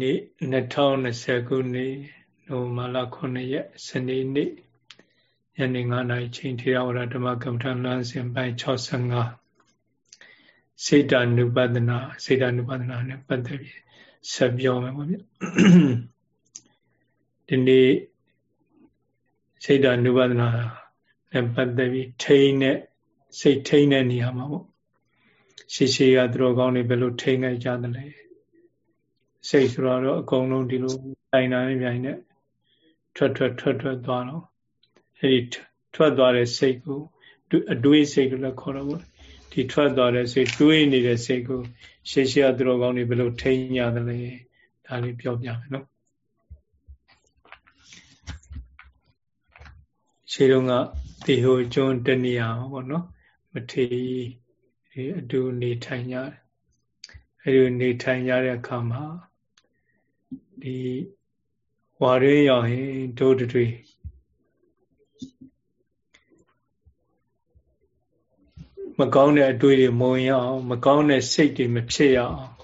နေ့2020ခုနှစ်နိုမာလ9ရက်စနေနေ့ညနေ9နာရီချိန်ထေရဝါဒဓမ္မကမ္မထလမ်းစဉ်ပိုင်း65စေတနုပဒနာစေတနုပဒနာနဲ့ပတ်သက်ပြီးဆက်ပြောမယ်ပေါ့ဗျဒီနေ့စေတနုပဒနာနဲ့ပတ်သက်ပြီးထိန်းတဲ့စိတ်ထိန်းတဲ့နေရာမှာပေါ့ရှေးရှေးကသူတော်ကောင်းတွေဘယ်လိုထိန်းခဲ့ကြသလဲ စိတ်ဆိုတော့အကုန်လုံးဒီလိုတိုင်တာနဲ့မြိုင်နဲ့ထွက်ထွက်ထွက်ထွက်သွားတော့အဲဒီထွက်သွားတဲ့စိတ်ကိုအတွေးစိတ်လို့လည်းခေါ်တော့ဗောဒီထွက်သွားတဲ့စိတ်တွေးနေတဲ့စိတ်ကိုရှေ့ရှေ့သူတော်ကောင်းတွေဘယ်လိုထိန်းရတယ်လဲဒါလေးပြောပြမယ်နော်ရှေ့တုန်းကဒီဟိုကျွန်းတနေရာပေါ့နော်မထေရီအတူနေထိုင်ကြတယ်အဲဒီနေထိုင်ကြတဲ့အခါမှာ ဒီဝါရင်းရောက်ရင်ဒုတွေမကောင်းတဲ့အတွေ့တွေမုံရအောင်မကောင်းတဲ့စိတ်တွေမဖြစ်ရအောင်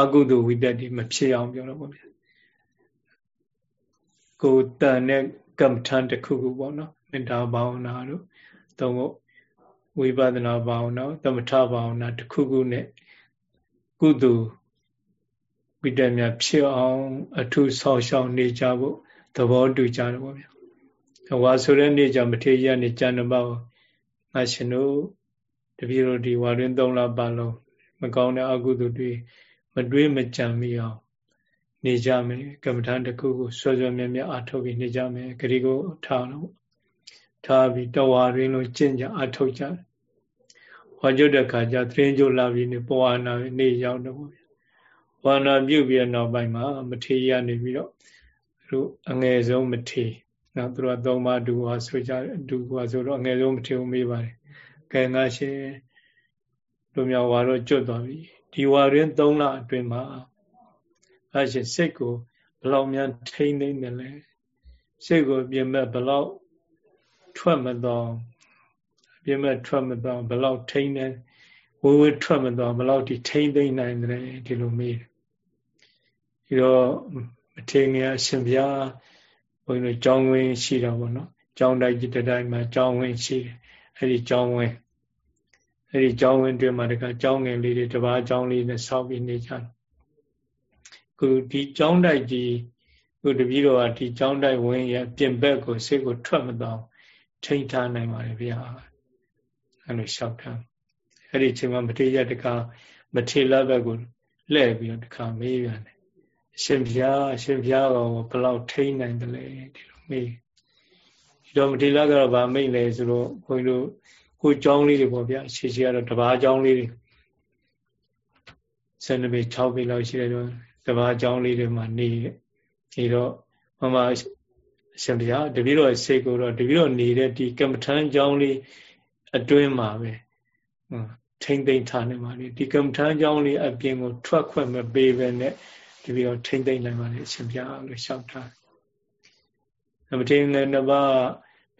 အကုသိုလ်ဝိတ္တတွေမဖြစ်အောင်ပြောတော့ဗောဗျာကိုတန်တဲ့ကမ္မထန်တစ်ခုခုပေါ့နော်မေတ္တာဘာဝနာတို့သုံးဖို့ဝိပဿနာဘာဝနာသမထဘာဝနာတစ်ခုခုနဲ့ကုသိုလ် ဝိတ္တမြဖြစ်အောင်အထုဆောက်ရှောက်နေကြဖို့သဘောတူကြတယ်ပေါ့ဗျာ။ဝါဆိုတဲ့နေ့ကျမထေရနေကျန်တော့ငါရှင်တို့တပည့်တော်ဒီဝါရင်း၃လပတ်လုံးမကောင်းတဲ့အကုသိုလ်တွေမတွေးမကြံမိအောင်နေကြမယ်ကမ္မထာတစ်ခုကိုဆွဆွမြဲမြဲအထုတ်ပြီးနေကြမယ်ဂရီကိုထားတော့ထားပြီးတဝါရင်းလုံးကျင့်ကြအထုတ်ကြဟောကြတဲ့ခါကျသရင်ကျလာပြီးနေပဝါနာနေရောက်တော့ဗျာ ဝါနာပြုတ်ပြီးနောက်ပိုင်းမှာမထေရနေပြီးတော့သူအငယ်ဆုံးမထေနော်သူတို့သုံးပါးဒူဝါဆိုကြဒူဝါဆိုတော့အငယ်ဆုံးမထေကိုမေးပါတယ်ကဲငါရှင်တို့မြောက်ဝါတော့ကျွတ်သွားပြီဒီဝါရင်း3လအတွင်းမှာငါရှင်စိတ်ကိုဘလောက်များထိမ့်သိမ့်တယ်လဲစိတ်ကိုပြင်မဲ့ဘလောက်ထွက်မတော့ပြင်မဲ့ထွက်မတော့ဘလောက်ထိမ့်တယ်ဝေဝေထွက်မတော့ဘလောက်ဒီထိမ့်သိမ့်နိုင်တယ်ဒီလိုမေးတယ် ဒီတော့မထေငယ်အရှင်ဘုရားဘုန်းကြီးတို့ကြောင်းဝင်းရှိတာပေါ့နော်ကြောင်းတိုက်ကြီးတတိုင်းမှာကြောင်းဝင်းရှိတယ်အဲ့ဒီကြောင်းဝင်းအဲ့ဒီကြောင်းဝင်းတွင်မှာတကကြောင်းငယ်လေးတွေတပါးကြောင်းလေးနဲ့ဆောက်ပြီးနေကြတယ်ခုဒီကြောင်းတိုက်ကြီးခုတပည့်တော်ကဒီကြောင်းတိုက်ဝင်းရဲ့ပြင်ဘက်ကိုစိတ်ကိုထွက်မတော့ထိန်းထားနိုင်ပါလေဗျာအဲ့လိုလျှောက်ထားအဲ့ဒီအချိန်မှာမထေရတကမထေလဘက်ကိုလှည့်ပြီးတော့တခါမေးပြန်တယ်အ ရှင်ဘုရားအရှင်ဘုရားကဘယ်လောက်ထိန်းနိုင်တယ်လဲဒီလိုမေးဒီတော့မထေရကတော့ဗာမိတ်လဲဆိုတော့ခွင်တို့ကိုเจ้าလေးတွေပေါ့ဗျာရှေ့ရှေ့ကတော့တဘာเจ้าလေးတွေဆယ်နှစ်ပေ6ပေလောက်ရှိတယ်တော့တဘာเจ้าလေးတွေမှာနေဒီတော့မမအရှင်ဘုရားတပည့်တော်စိတ်ကိုတော့တပည့်တော်နေတဲ့ဒီကမ္မထမ်းเจ้าလေးအတွင်းမှာပဲထိမ့်သိမ့်ထားနေပါလေဒီကမ္မထမ်းเจ้าလေးအပြင်ကိုထွက်ခွင့်မပေးဘဲနဲ့ တပြီးတော့ထိမ့်သိမ့်နိုင်ပါလေအရှင်ဘုရားလို့ရှောက်ထားတယ်မထေရလည်းနှစ်ပါး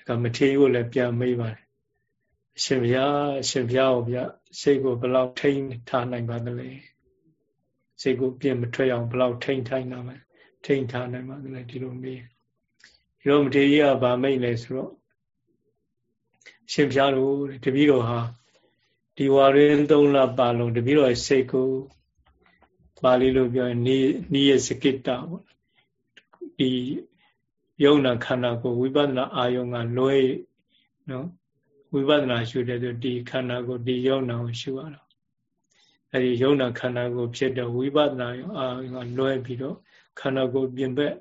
ကမထေရကိုလည်းပြန်မေးပါတယ်အရှင်ဘုရားအရှင်ဘုရားကိုဗျစိတ်ကိုဘယ်လောက်ထိမ့်ထားနိုင်ပါသလဲစိတ်ကိုပြင်မထွက်အောင်ဘယ်လောက်ထိမ့်ထိုင်နိုင်မှာထိမ့်ထားနိုင်ပါသလဲဒီလိုမေးဒီတော့မထေရကဗာမိတ်လဲဆိုတော့အရှင်ဘုရားတို့တပည့်တော်ဟာဒီဝါရင်းသုံးလပါလုံးတပည့်တော်ရဲ့စိတ်ကို ပါဠိလိုပြောရင်နီးနီးရဲ့စကိတ္တပေါ့ဒီယုံနာခန္ဓာကိုဝိပဿနာအာယုံကလွဲနော်ဝိပဿနာရှုတဲ့ဆိုဒီခန္ဓာကိုဒီယုံနာကိုရှုရတော့အဲဒီယုံနာခန္ဓာကိုဖြစ်တဲ့ဝိပဿနာအာယုံကလွဲပြီးတော့ခန္ဓာကိုပြင်ဘက်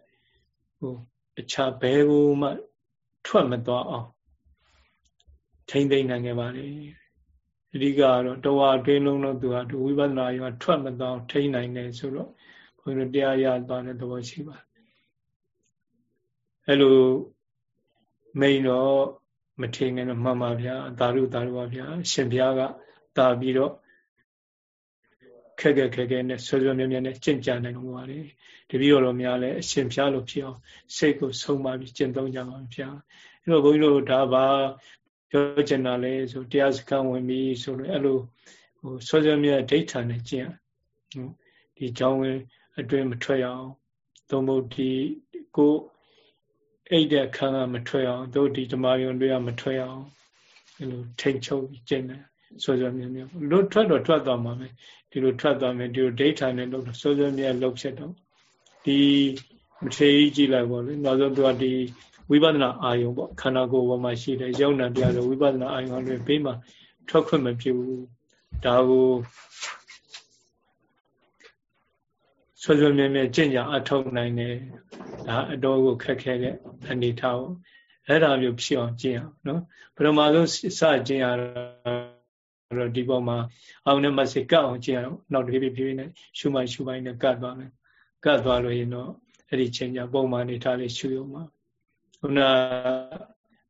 ဟိုအခြားဘဲကိုမှ ထွက်မသွားအောင်ထိမ့်သိမ့်နိုင်ခဲ့ပါလေ အဓိကတော့တဝါအတွင်းလုံးလုံးသူဟာဒီဝိပဿနာရောထွက်မသွားထိန်းနိုင်တယ်ဆိုတော့ဘုန်းကြီးတို့တရားရသွားတဲ့သဘောရှိပါတယ်အဲ့လိုမိန်တော့မထင်ငယ်တော့မှန်ပါဗျာသာရုသာရုပါဗျာရှင်ဘုရားကတာပြီးတော့ခက်ခက်ခဲခဲနဲ့ဆွေဆွေမြဲမြဲနဲ့ကြင်ကြံနိုင်လို့ပါလေတပည့်တော်တို့များလည်းအရှင်ဘုရားလိုဖြစ်အောင်စိတ်ကိုဆုံးမပြီးကျင့်သုံးကြပါဗျာအဲ့တော့ဘုန်းကြီးတို့ဒါပါ ပြောချင်တာလဲဆိုတရားစခန်းဝင်ပြီဆိုလို့အဲ့လိုဟိုဆွေဆွေမြဲဒိဋ္ဌာနဲ့ကျင့်နော်ဒီကြောင်းဝင်အတွင်းမထွက်အောင်သုံးဖို့ဒီကိုအိတ်တဲ့ခန်းကမထွက်အောင်တို့ဒီဓမ္မယုံတွေကမထွက်အောင်ဒီလိုထိန်ချုပ်ကျင့်တယ်စောစောမြဲမြဲလို့ထွက်တော့ထွက်သွားမှာပဲဒီလိုထွက်သွားမယ်ဒီလိုဒိဋ္ဌာနဲ့လို့စောစောမြဲလှုပ်ဖြစ်တော့ဒီမထေကြီးကြည့်လိုက်ပေါ့လေနောက်ဆုံးသူကဒီ ဝိပဿနာအာယုံပေါ့ခန္ဓာကိုယ်ပေါ်မှာရှိတဲ့ယုံနာတရားတွေဝိပဿနာအာယုံတွေဘေးမှာထွက်ခွင့်မပြုဘူးဒါကိုဆွဆွမြဲမြဲကြင်ကြအထောက်နိုင်တယ်ဒါအတော်ကိုခက်ခဲတဲ့အနေထားကိုအဲ့ဒါမျိုးဖြစ်အောင်ကျင့်အောင်နော်ပထမဆုံးစကျင့်ရတော့ဒီပေါ်မှာအောင်နဲ့မစိကတ်အောင်ကျင့်ရအောင်နောက်တစ်ပြေးပြေးနဲ့ရှုမှရှုပိုင်းနဲ့ကတ်သွားမယ်ကတ်သွားလို့ရင်တော့အဲ့ဒီချိန်ကျပုံမှန်အနေထားလေးရှုရုံမှာ ခုန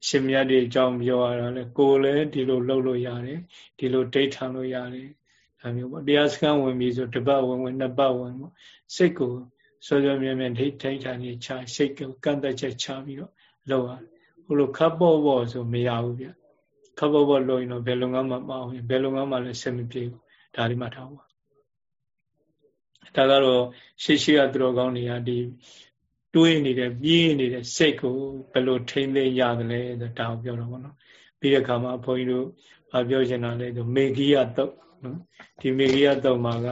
ရှင်မြတ်တွေအကြောင်းပြောရတာလေကိုယ်လည်းဒီလိုလှုပ်လို့ရတယ်ဒီလိုဒိဋ္ဌံလို့ရတယ်ဒါမျိုးပေါ့တရားစခန်းဝင်ပြီဆိုတစ်ပတ်ဝင်ဝင်နှစ်ပတ်ဝင်ပေါ့စိတ်ကိုစောစောမြဲမြဲဒိဋ္ဌိဋ္ဌာနေချစိတ်ကိုကန့်သက်ချက်ချပြီးတော့လှုပ်ရတယ်ဟိုလိုခပ်ပေါ့ပေါ့ဆိုမရဘူးဗျခပ်ပေါ့ပေါ့လှုပ်ရင်တော့ဘယ်လုံငန်းမှမအောင်ဘယ်လုံငန်းမှလည်းဆက်မပြေဘူးဒါဒီမှထားပါဒါကတော့ရှေ့ရှေ့ကသူတော်ကောင်းတွေကဒီ တွေးနေတဲ့ပြေးနေတဲ့စိတ်ကိုဘယ်လိုထိမ့်သိမ်းရတယ်လဲဒါကိုပြောတော့ဗောနော်ပြီးတဲ့အခါမှာဘုန်းကြီးတို့ဗာပြောချင်တာလဲဆိုမေဂိယတုတ်နော်ဒီမေဂိယတုတ်မှာက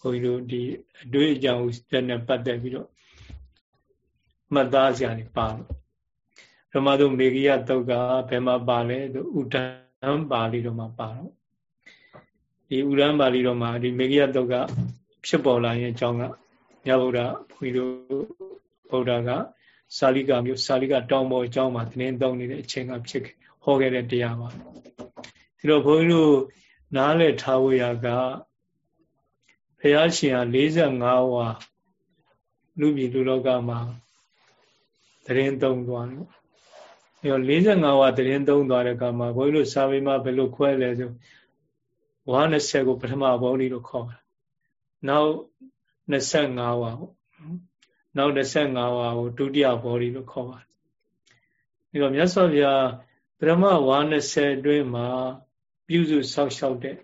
ဘုန်းကြီးတို့ဒီအတွေ့အကြုံတဲ့နဲ့ပတ်သက်ပြီးတော့မှတ်သားစရာတွေပါလို့ဓမ္မတို့မေဂိယတုတ်ကဘယ်မှာပါလဲဆိုဥဒံပါဠိတော်မှာပါတော့ဒီဥဒံပါဠိတော်မှာဒီမေဂိယတုတ်ကဖြစ်ပေါ်လာရင်အကြောင်းကမြတ်ဗုဒ္ဓဘုန်းကြီးတို့ ဗုဒ္ဓကစာလိကမျိုးစာလိကတောင်ပေါ်အကြောင်းမှာတင်းသုံးနေတဲ့အချိန်ကဖြစ်ဟောခဲ့တဲ့တရားပါဒီတော့ဘုန်းကြီးတို့နားလည်ထားဝရကဘုရားရှင်ဟာ45ဝါလူပြည်လူလောကမှာတရင်သုံးသွားတယ်အဲတော့45ဝါတရင်သုံးသွားတဲ့အခါမှာဘုန်းကြီးတို့စာပေမှာဘယ်လိုခွဲလဲဆိုဝါ20ကိုပထမဘောဓိလို့ခေါ်တာနောက်25ဝါပေါ့ နောက်25ဝါကိုဒုတိယဘောဓိလို့ခေါ်ပါတယ်။ဒီတော့မြတ်စွာဘုရားပရမဝါ20အတွင်းမှာပြုစုဆောက်ရှောက်တဲ့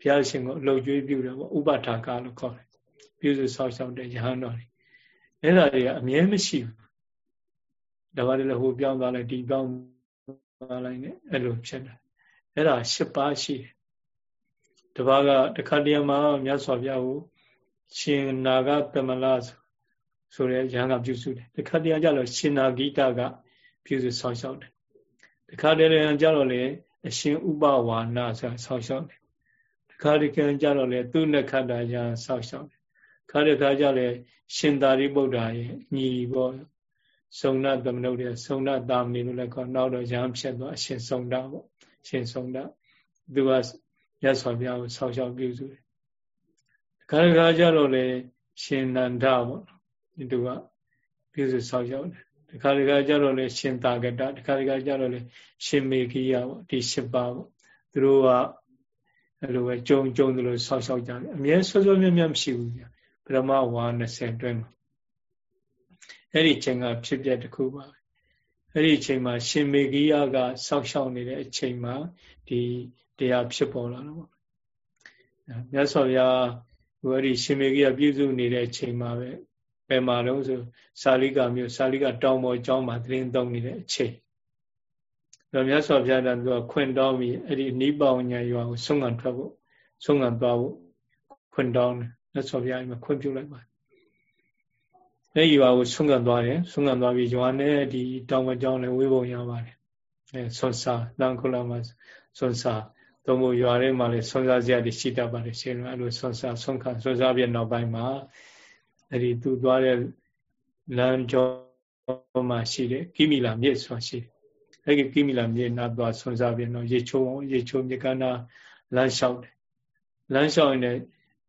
ဘုရားရှင်ကိုအလုတ်ကျွေးပြုတယ်ပေါ့ဥပထာကလို့ခေါ်တယ်။ပြုစုဆောက်ရှောက်တဲ့ယဟန်တော်တွေအဲ့ဒါတွေကအမြဲမရှိဘူး။ဒါပါလေဟိုပြောင်းသွားလိုက်ဒီပြောင်းသွားလိုက်နဲ့အဲ့လိုဖြစ်တယ်။အဲ့ဒါ၈ပါးရှိတယ်။တပါးကတခါတည်းမှာမြတ်စွာဘုရားကိုရှင်နာဂသမလဆို ဆိုရဲရဟန်းကပြုစုတယ်တခါတည်းကြတော့ရှင်နာဂိတကပြုစုဆောက်ရှောက်တယ်တခါတည်းကြတော့လေအရှင်ဥပဝါနာဆိုဆောက်ရှောက်တယ်တခါတည်းကြတော့လေသူနခတ္တရာဆောက်ရှောက်တယ်ခါတည်းခါကြလေရှင်သာရိပုတ္တရာရဲ့ညီပေါ့စုံနာသမနုတ်ရဲ့စုံနာတာမဏိလို့လည်းခေါ်နောက်တော့ရဟန်းဖြစ်သွားအရှင်စုံတာပေါ့ရှင်စုံတာသူကရသော်ဘုရားကိုဆောက်ရှောက်ပြုစုတယ်ခါတည်းခါကြတော့လေရှင်နန္ဒပေါ့ သူကပြုစုဆောက်ရောက်တယ်တခါတခါကျတော့လေရှင်သာကတတခါတခါကျတော့လေရှင်မေခိယပေါ့ဒီ၈ပါးပေါ့သူတို့ကအဲ့လိုပဲကြုံကြုံသလိုဆောက်ရှောက်ကြတယ်အမြဲဆွဆွမြတ်မြတ်မရှိဘူးဗျပရမဝါ20အတွင်းမှာအဲ့ဒီချိန်ကဖြစ်ပျက်တစ်ခုပါပဲအဲ့ဒီအချိန်မှာရှင်မေခိယကဆောက်ရှောက်နေတဲ့အချိန်မှာဒီတရားဖြစ်ပေါ်လာတော့မြတ်စွာဘုရားဟိုအဲ့ဒီရှင်မေခိယပြုစုနေတဲ့အချိန်မှာပဲ ဘယ်မှာတော့ဆိုစာလိကမျိုးစာလိကတောင်ပေါ်ကျောင်းမှာသတင်းသုံးနေတဲ့အချိန်တော့မြတ်စွာဘုရားကသူကခွင်တောင်းပြီးအဲ့ဒီနိဗ္ဗာန်ညာရွာကိုဆုံးခံထွက်ဖို့ဆုံးခံသွားဖို့ခွင်တောင်းတယ်မြတ်စွာဘုရားအိမ်မှာခွင့်ပြုလိုက်ပါတယ်အဲ့ဒီရွာကိုဆုံးခံသွားတယ်ဆုံးခံသွားပြီးရွာနဲ့ဒီတောင်ပေါ်ကျောင်းလည်းဝေးပုံရပါတယ်အဲဆွန်စာလန်ခုလာမှာဆွန်စာသုံးဖို့ရွာထဲမှာလည်းဆွန်စာစရာတွေရှိတတ်ပါတယ်ရှင်အဲ့လိုဆွန်စာဆုံးခံဆွန်စာပြနောက်ပိုင်းမှာ အဲ့ဒီသူသွားတဲ့လမ်းကျောမှာရှိတယ်ကိမီလာမြစ်ဆိုတာရှိတယ်အဲ့ဒီကိမီလာမြစ်နာသွားဆွန်စားပြီးတော့ရေချိုးရေချိုးမြကနာလမ်းလျှောက်တယ်လမ်းလျှောက်ရင်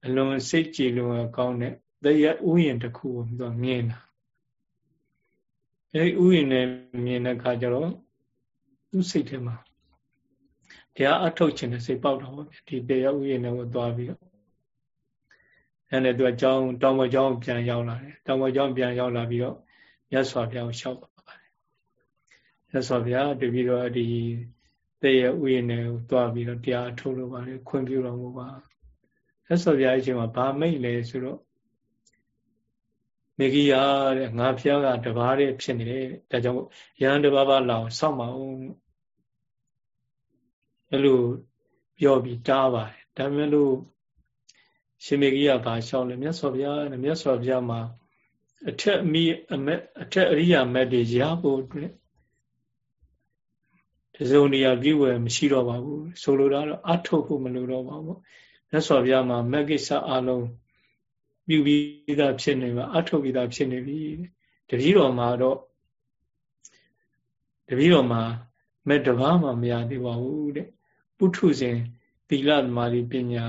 အလွန်စိတ်ကြည်လွန်ကောင်းတဲ့တရားဥယျာဉ်တစ်ခုကိုသူမြင်တာအဲ့ဒီဥယျာဉ်နဲ့မြင်တဲ့အခါကျတော့သူ့စိတ်ထဲမှာတရားအထုတ်ခြင်းနဲ့စိတ်ပေါက်တော့ဒီတရားဥယျာဉ်နဲ့ကိုသွားပြီးတော့ အဲ့နဲ့သူကကြောင်းတောင်ပေါ်ကြောင်းပြန်ရောက်လာတယ်တောင်ပေါ်ကြောင်းပြန်ရောက်လာပြီးတော့မြတ်စွာဘုရားကိုလျှောက်ပါတယ်မြတ်စွာဘုရားတပည့်တော်ဒီတဲ့ရဲ့ဥယျာဉ်နဲ့ကိုသွားပြီးတော့တရားထုတ်လို့ပါတယ်ခွင့်ပြုတော်မူပါမြတ်စွာဘုရားအချိန်မှာဗာမိတ်လဲဆိုတော့မေဂိယာတဲ့ငါဖျားကတပါးတည်းဖြစ်နေတယ်ဒါကြောင့်ရဟန်းတပါးပါလောင်စောင့်မအောင်အဲ့လိုပြောပြီးတားပါတယ်ဒါပေမဲ့လို့ ရှင်မေဂိယဘာလျှောက်လဲမြတ်စွာဘုရားနဲ့မြတ်စွာဘုရားမှာအထက်အမိအမက်အထက်အရိယာမက်တွေရဖို့အတွက်တစုံတရာပြည့်ဝယ်မရှိတော့ပါဘူးဆိုလိုတာတော့အထုတ်ဖို့မလိုတော့ပါဘူးမြတ်စွာဘုရားမှာမက်ကိစ္စအလုံးပြုပြီးသားဖြစ်နေပါအထုတ်ပြီးသားဖြစ်နေပြီတပည့်တော်မှာတော့တပည့်တော်မှာမဲ့တဘာမှမရသေးပါဘူးတဲ့ပုထုဇဉ်သီလသမာဓိပညာ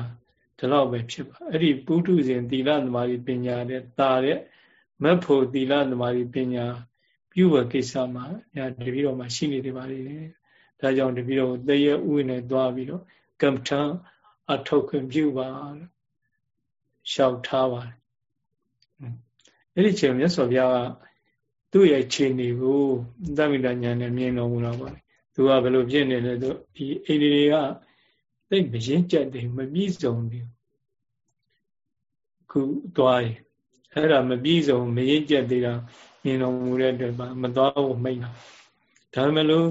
ဒီလောက်ပဲဖြစ်ပါအဲ့ဒီပုထုဇဉ်သီလသမာဓိပညာတဲ့တာတဲ့မက်ဖို့သီလသမာဓိပညာပြုဝကိစ္စမှာညာတပည့်တော်မှာရှိနေသေးပါလေဒါကြောင့်တပည့်တော်တရေဥနဲ့သွားပြီးတော့ကမ္မထံအထောက်ခွင့်ပြုပါလို့လျှောက်ထားပါတယ်အဲ့ဒီချိန်မြတ်စွာဘုရားကသူ့ရဲ့ခြေနေကိုသဗ္ဗိတဉာဏ်နဲ့မြင်တော်မူတော့ပါတယ်သူကဘယ်လိုဖြစ်နေလဲဆိုဒီအိန္ဒိတွေက သိမရင်ကြက်တယ်မပြည့်စုံဘူးခုသွားရင်အဲ့ဒါမပြည့်စုံမရင်ကြက်သေးတာမြင်တော်မူတဲ့အတွက်မသွားဖို့မိတ်တာဒါမှမလို့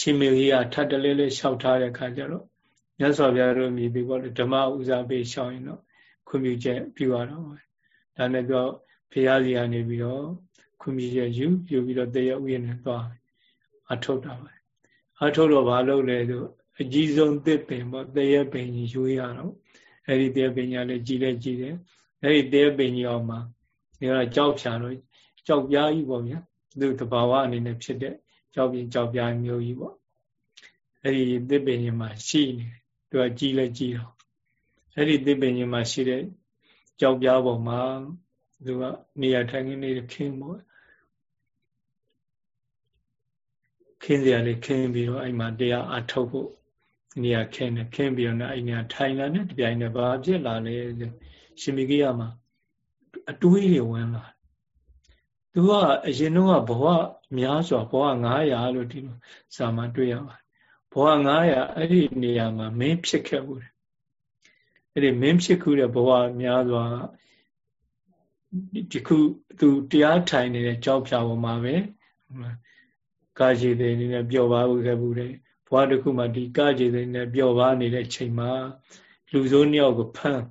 ချင်းမေကြီးကထပ်တလဲလဲလျှောက်ထားတဲ့ခါကျတော့မြတ်စွာဘုရားတို့မြည်ပြီးပေါ့ဓမ္မဥစားပေးရှောင်းရင်တော့ခွင့်ပြုချက်ပြုရတော့ပါဒါနဲ့တော့ဘုရားစီကနေပြီးတော့ခွင့်ပြုချက်ယူယူပြီးတော့တရားဥယျာဉ်နဲ့သွားအထုတ်တာပါအထုတ်တော့ဘာလုပ်လဲဆို အကြီးဆုံးသစ်ပင်ပေါ့တရားပင်ကြီးယူရတော့အဲ့ဒီတရားပင်ကြီးလည်းကြီးလဲကြီးတယ်အဲ့ဒီတရားပင်ကြီးအောင်မှာဒီကကြောက်ဖြာတော့ကြောက်ပြားကြီးပေါ့ဗျာသူတဘာဝအနေနဲ့ဖြစ်တဲ့ကြောက်ပြင်းကြောက်ပြားမျိုးကြီးပေါ့အဲ့ဒီသစ်ပင်ကြီးမှာရှိနေတယ်သူကကြီးလဲကြီးတော့အဲ့ဒီသစ်ပင်ကြီးမှာရှိတဲ့ကြောက်ပြားပေါ်မှာသူကနေရာထိုင်ခင်းလေးခင်းပေါ့ခင်းစရာလေးခင်းပြီးတော့အဲ့မှာတရားအထုတ်ဖို့ နေရာခင်းတယ်ခင်းပြီးတော့အဲ့နေရာထိုင်လာတဲ့တပြိုင်တည်းဘာဖြစ်လာလဲရှင်မိကိယမှာအတွေးတွေဝင်လာသူကအရင်တော့ဘဝများစွာဘဝ900လို့ဒီလိုစာမတွေ့ရပါတယ်ဘဝ900အဲ့ဒီနေရာမှာမင်းဖြစ်ခဲ့ဘူးအဲ့ဒီမင်းဖြစ်ခုတဲ့ဘဝများစွာဒီခုသူတရားထိုင်နေတဲ့ကြောက်ဖြာပေါ်မှာပဲကာရှိတဲ့အနေနဲ့ပျော်ပါခဲ့ဘူးတဲ့ ဘဝတစ်ခုမှာဒီကာရှိတဲ့နဲ့ပျော်ပါနေတဲ့ချိန်မှာလူဆိုးနှစ်ယောက်ကိုဖမ်း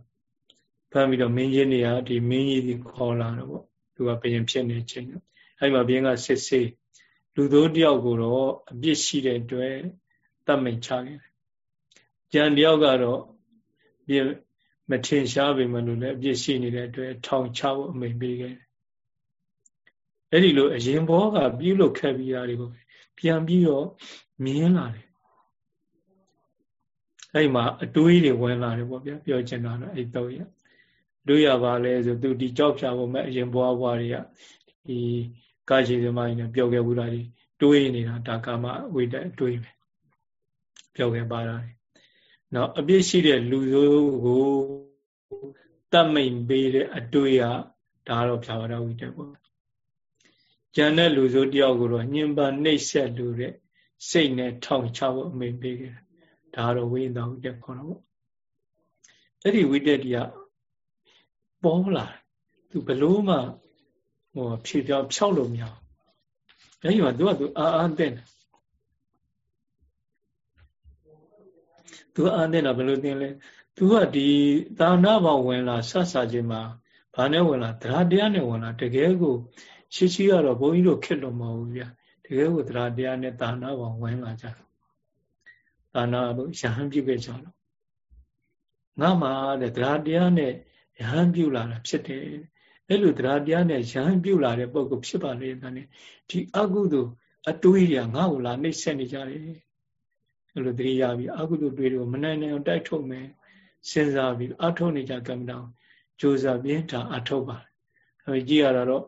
ဖမ်းပြီးတော့မင်းကြီးနေရဒီမင်းကြီးကိုခေါ်လာတော့ပေါ့သူကဘယင်ဖြစ်နေချိန်အဲ့မှာဘယင်ကစစ်ဆေးလူသိုးတယောက်ကိုတော့အပြစ်ရှိတဲ့အတွက်တတ်မိတ်ချခဲ့တယ်ကြံတယောက်ကတော့ပြမထင်ရှားပေမဲ့လို့လည်းအပြစ်ရှိနေတဲ့အတွက်ထောင်ချဖို့အမိန်ပေးခဲ့တယ်အဲ့ဒီလိုအရင်ဘောကပြုလုပ်ခဲ့ပြီးတာတွေကိုပြန်ပြီးတော့မြင်လာတယ် အဲ့မှာအတွေးတွေဝင်လာတယ်ပေါ့ဗျာပြောချင်တာတော့အဲ့တော့ရတို့ရပါလဲဆိုသူဒီကြောက်ဖြာဖို့မဲ့အရင်ဘွားဘွားတွေကဒီကာရှိသမားကြီးနဲ့ပြောခဲ့ဘူးလားဒီတွေးနေတာဒါကာမဝိတ္တတွေးပဲပြောခဲ့ပါတာနော်အပြစ်ရှိတဲ့လူစိုးကိုတတ်မိန်ပေးတဲ့အတွေးကဒါတော့ဖြာပါတော်ဝိတ္တပေါ့ကျန်တဲ့လူစိုးတယောက်ကိုတော့ညင်ပါနှိပ်ဆက်လူတဲ့စိတ်နဲ့ထောင်ချဖို့အမိန်ပေးခဲ့တာ ဒါတော့ဝိသဝိတ္တခေါ်တော့ပေါ့အဲ့ဒီဝိတ္တတရားပေါ်လာသူဘလို့မှဟိုဖြေပြောင်းဖြောက်လို့မရဘူးအဲ့ဒီမှာသူကသူအာအာတဲ့သူအာတဲ့တာဘယ်လိုသင်လဲသူကဒီသာနာဘောင်ဝင်လာဆက်ဆာခြင်းမှာဘာနဲ့ဝင်လာတရားတရားနဲ့ဝင်လာတကယ်ကိုရှိရှိကတော့ဘုန်းကြီးတို့ခက်လို့မဟုတ်ဘူးဗျာတကယ်ကိုတရားတရားနဲ့သာနာဘောင်ဝင်လာကြတယ် သာနာဘုရဟန်းပြုခဲ့ကြတော့ငါမှတဲ့တရားတရားနဲ့ရဟန်းပြုလာတာဖြစ်တယ်အဲ့လိုတရားတရားနဲ့ရဟန်းပြုလာတဲ့ပုဂ္ဂိုလ်ဖြစ်ပါလေတဲ့ဒီအကုသိုလ်အတွေးတွေကငါ့ကိုလာနှိမ့်ဆက်နေကြတယ်အဲ့လိုတတိယပြီးအကုသိုလ်တွေးတွေကိုမနိုင်နိုင်အောင်တိုက်ထုတ်မယ်စဉ်းစားပြီးအထုတ်နေကြကမ္မတောင်ကြိုးစားပြင်းတာအထုတ်ပါအဲကြည့်ရတော့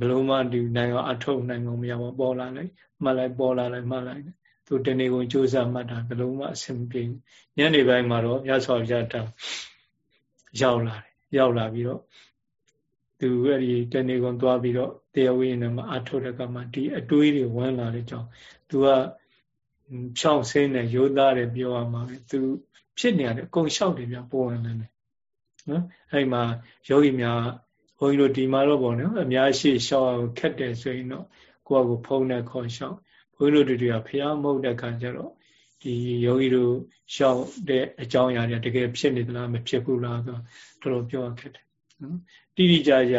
ဘလုံးမဒီနိုင်အောင်အထုတ်နိုင်အောင်မရဘူးပေါ်လာလိုက်မှတ်လိုက်ပေါ်လာလိုက်မှတ်လိုက် သူတနေ့ကုန်ကြိုးစားမှတ်တာဘလုံးမအဆင်ပြေညနေပိုင်းမှာတော့ရသော်ရတာရောက်လာတယ်ရောက်လာပြီးတော့သူအဲ့ဒီတနေ့ကုန်သွားပြီးတော့တရားဝိညာဉ်မှာအထုတ်တဲ့ကမှဒီအတွေးတွေဝင်လာတဲ့ကြောင့်သူကဖြောင်းဆင်းတဲ့ရိုးသားတယ်ပြောရမှာပဲသူဖြစ်နေရတယ်အကုန်လျှောက်တယ်ပြပေါ်ဝင်နေတယ်နော်အဲ့မှာယောဂီများဟဘုန်းကြီးတို့ဒီမှာတော့ပေါ့နော်အများရှိရှောက်အောင်ခက်တယ်ဆိုရင်တော့ကိုယ့်အကိုဖုံးနဲ့ခေါ်ရှောက်ဘု န်းကြီးတို့တွေကဖျားမဟုတ်တဲ့ခါကျတော့ဒီယောဂီတို့ရှောက်တဲ့အကြောင်းအရာတွေတကယ်ဖြစ်နေသလားမဖြစ်ဘူးလားဆိုတော့တော်တော်ပြောခက်တယ်နော်တိတိကျကျ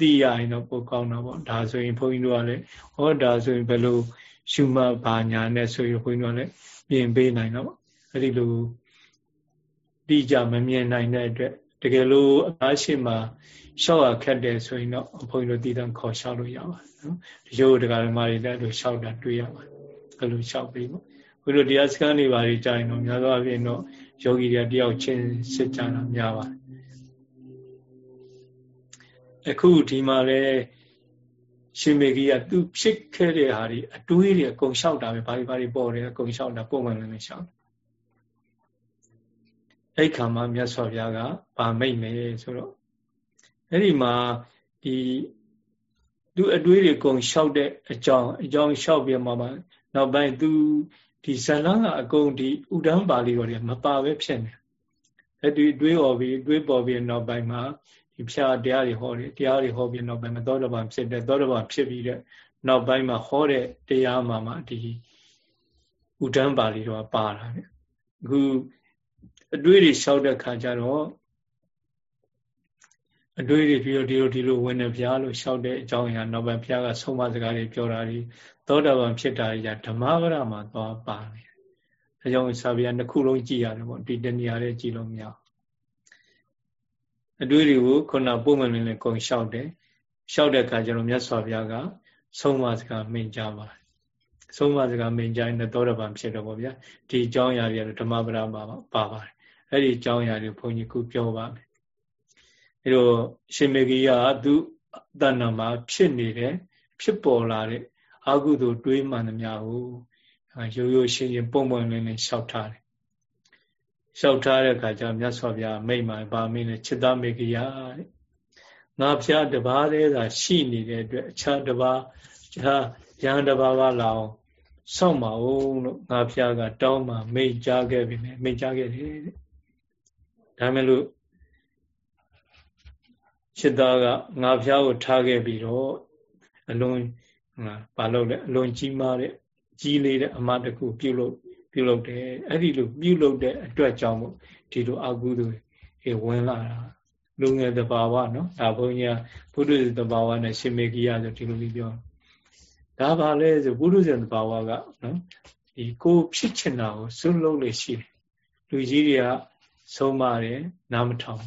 သိရရင်တော့ပိုကောင်းတာပေါ့ဒါဆိုရင်ဘုန်းကြီးတို့ကလည်းဟောဒါဆိုရင်ဘယ်လိုရှုမှတ်ဘာညာနဲ့ဆိုရင်ဘုန်းကြီးတို့ကလည်းပြင်ပေးနိုင်တော့အဲ့ဒီလိုတိကျမမြင်နိုင်တဲ့အတွက်တကယ်လို့အများရှိမှရှောက်ရခက်တယ်ဆိုရင်တော့ဘုန်းကြီးတို့တည်တံခေါ်ရှောက်လို့ရပါတယ်နော်ဒီလိုတရားဓမ္မတွေလည်းလို့ရှောက်တာတွေ့ရပါတယ်အဲ့လိုရှောက်ပြီးပေါ့ဘုရားတရားစခန်းတွေပါကြီးကြာရင်တော့များသောအားဖြင့်တော့ယောဂီတွေတယောက်ချင်းစစ်ကြတာများပါတယ်အခုဒီမှာလဲရှင်မေကြီးကသူဖြစ်ခဲ့တဲ့ဟာတွေအတွေးတွေအကုန်လျှောက်တာပဲဘာတွေဘာတွေပေါ်တယ်အကုန်လျှောက်တာပုံမှန်လည်းလျှောက်အဲ့ခါမှာမြတ်စွာဘုရားကဗာမိတ်မယ်ဆိုတော့ အဲ့ဒီမှာဒီသူအတွေးတွေကုန်လျှောက်တဲ့အကြောင်းအကြောင်းလျှောက်ပြမှာမှာနောက်ပိုင်းသူဒီဇလန်းကအကုန်ဒီဥဒန်းပါဠိတော်တွေမပါပဲဖြစ်နေအဲ့ဒီတွေးော်ပြီးတွေးပေါ်ပြီးနောက်ပိုင်းမှာဒီဖြာတရားတွေဟောတယ်တရားတွေဟောပြီးနောက်ပိုင်းမှာသောတပန်ဖြစ်တယ်သောတပန်ဖြစ်ပြီးတဲ့နောက်ပိုင်းမှာဟောတဲ့တရားမှာမှဒီဥဒန်းပါဠိတော်ပါတာဗျအခုအတွေးတွေလျှောက်တဲ့ခါကျတော့ အတွေးတွေပြီးတော့ဒီလိုဒီလိုဝင်နေဘုရားလို့လျှောက်တဲ့အကြောင်းအရာနောက်ပိုင်းဘုရားကဆုံးမစကားတွေပြောတာဒီသောတာပန်ဖြစ်တာကြီးဓမ္မပဒမှာသွားပါနေတယ်။အဲကြောင့်စာပြနှစ်ခုလုံးကြည်ရတယ်ပေါ့ဒီတဏှာလေးကြည်လို့မရဘူး။အတွေးတွေကိုခုနပုံမှန်လေးနဲ့ကုန်လျှောက်တယ်။လျှောက်တဲ့အခါကျတော့မြတ်စွာဘုရားကဆုံးမစကားမိန့်ကြပါတယ်။ဆုံးမစကားမိန့်ကြရင်သောတာပန်ဖြစ်တော့ပေါ့ဗျာ။ဒီအကြောင်းအရာတွေကတော့ဓမ္မပဒမှာပါပါတယ်။အဲ့ဒီအကြောင်းအရာတွေဘုန်းကြီးခုပြောပါမယ်။ အဲတော့ရှင်မေကြီးကသူတဏ္ဍာမှာဖြစ်နေတဲ့ဖြစ်ပေါ်လာတဲ့အာဟုသို့တွေးမှန်သမျှကိုရိုးရိုးရှင်းရှင်းပုံပုံလင်းလင်းလျှောက်ထားတယ်လျှောက်ထားတဲ့အခါကျမြတ်စွာဘုရားမိတ်မှဗာမင်းနဲ့จิตတမေကရတဲ့ငါဖျားတပါးသေးသာရှိနေတဲ့အတွက်အခြားတပါးအခြားရဟန်းတပါးကလာအောင်စောင့်ပါဦးလို့ငါဖျားကတောင်းမှမိတ်ကြားခဲ့ပြီနဲ့မိတ်ကြားခဲ့တယ်တဲ့ဒါမဲ့လို့ จิตသားကငါဖျားကိုထားခဲ့ပြီးတော့အလုံးဘာလို့လဲအလွန်ကြီးမားတဲ့ကြီးလေးတဲ့အမတကူပြုလုပ်ပြုလုပ်တယ်အဲ့ဒီလိုပြုလုပ်တဲ့အတွက်ကြောင့်မို့ဒီလိုအကုသိုလ်တွေဝင်လာတာလူငယ်တဘာဝနော်ဒါဘုန်းကြီးကဘုဒ္ဓဇတဘာဝနဲ့ရှင်မေကိယဆိုဒီလိုလေးပြောဒါပါလဲဆိုဘုဒ္ဓဇတဘာဝကနော်ဒီကိုဖြစ်ချင်တာကိုစွန့်လုပ်လို့ရှိတယ်လူကြီးတွေကဆုံးမတယ်နားမထောင်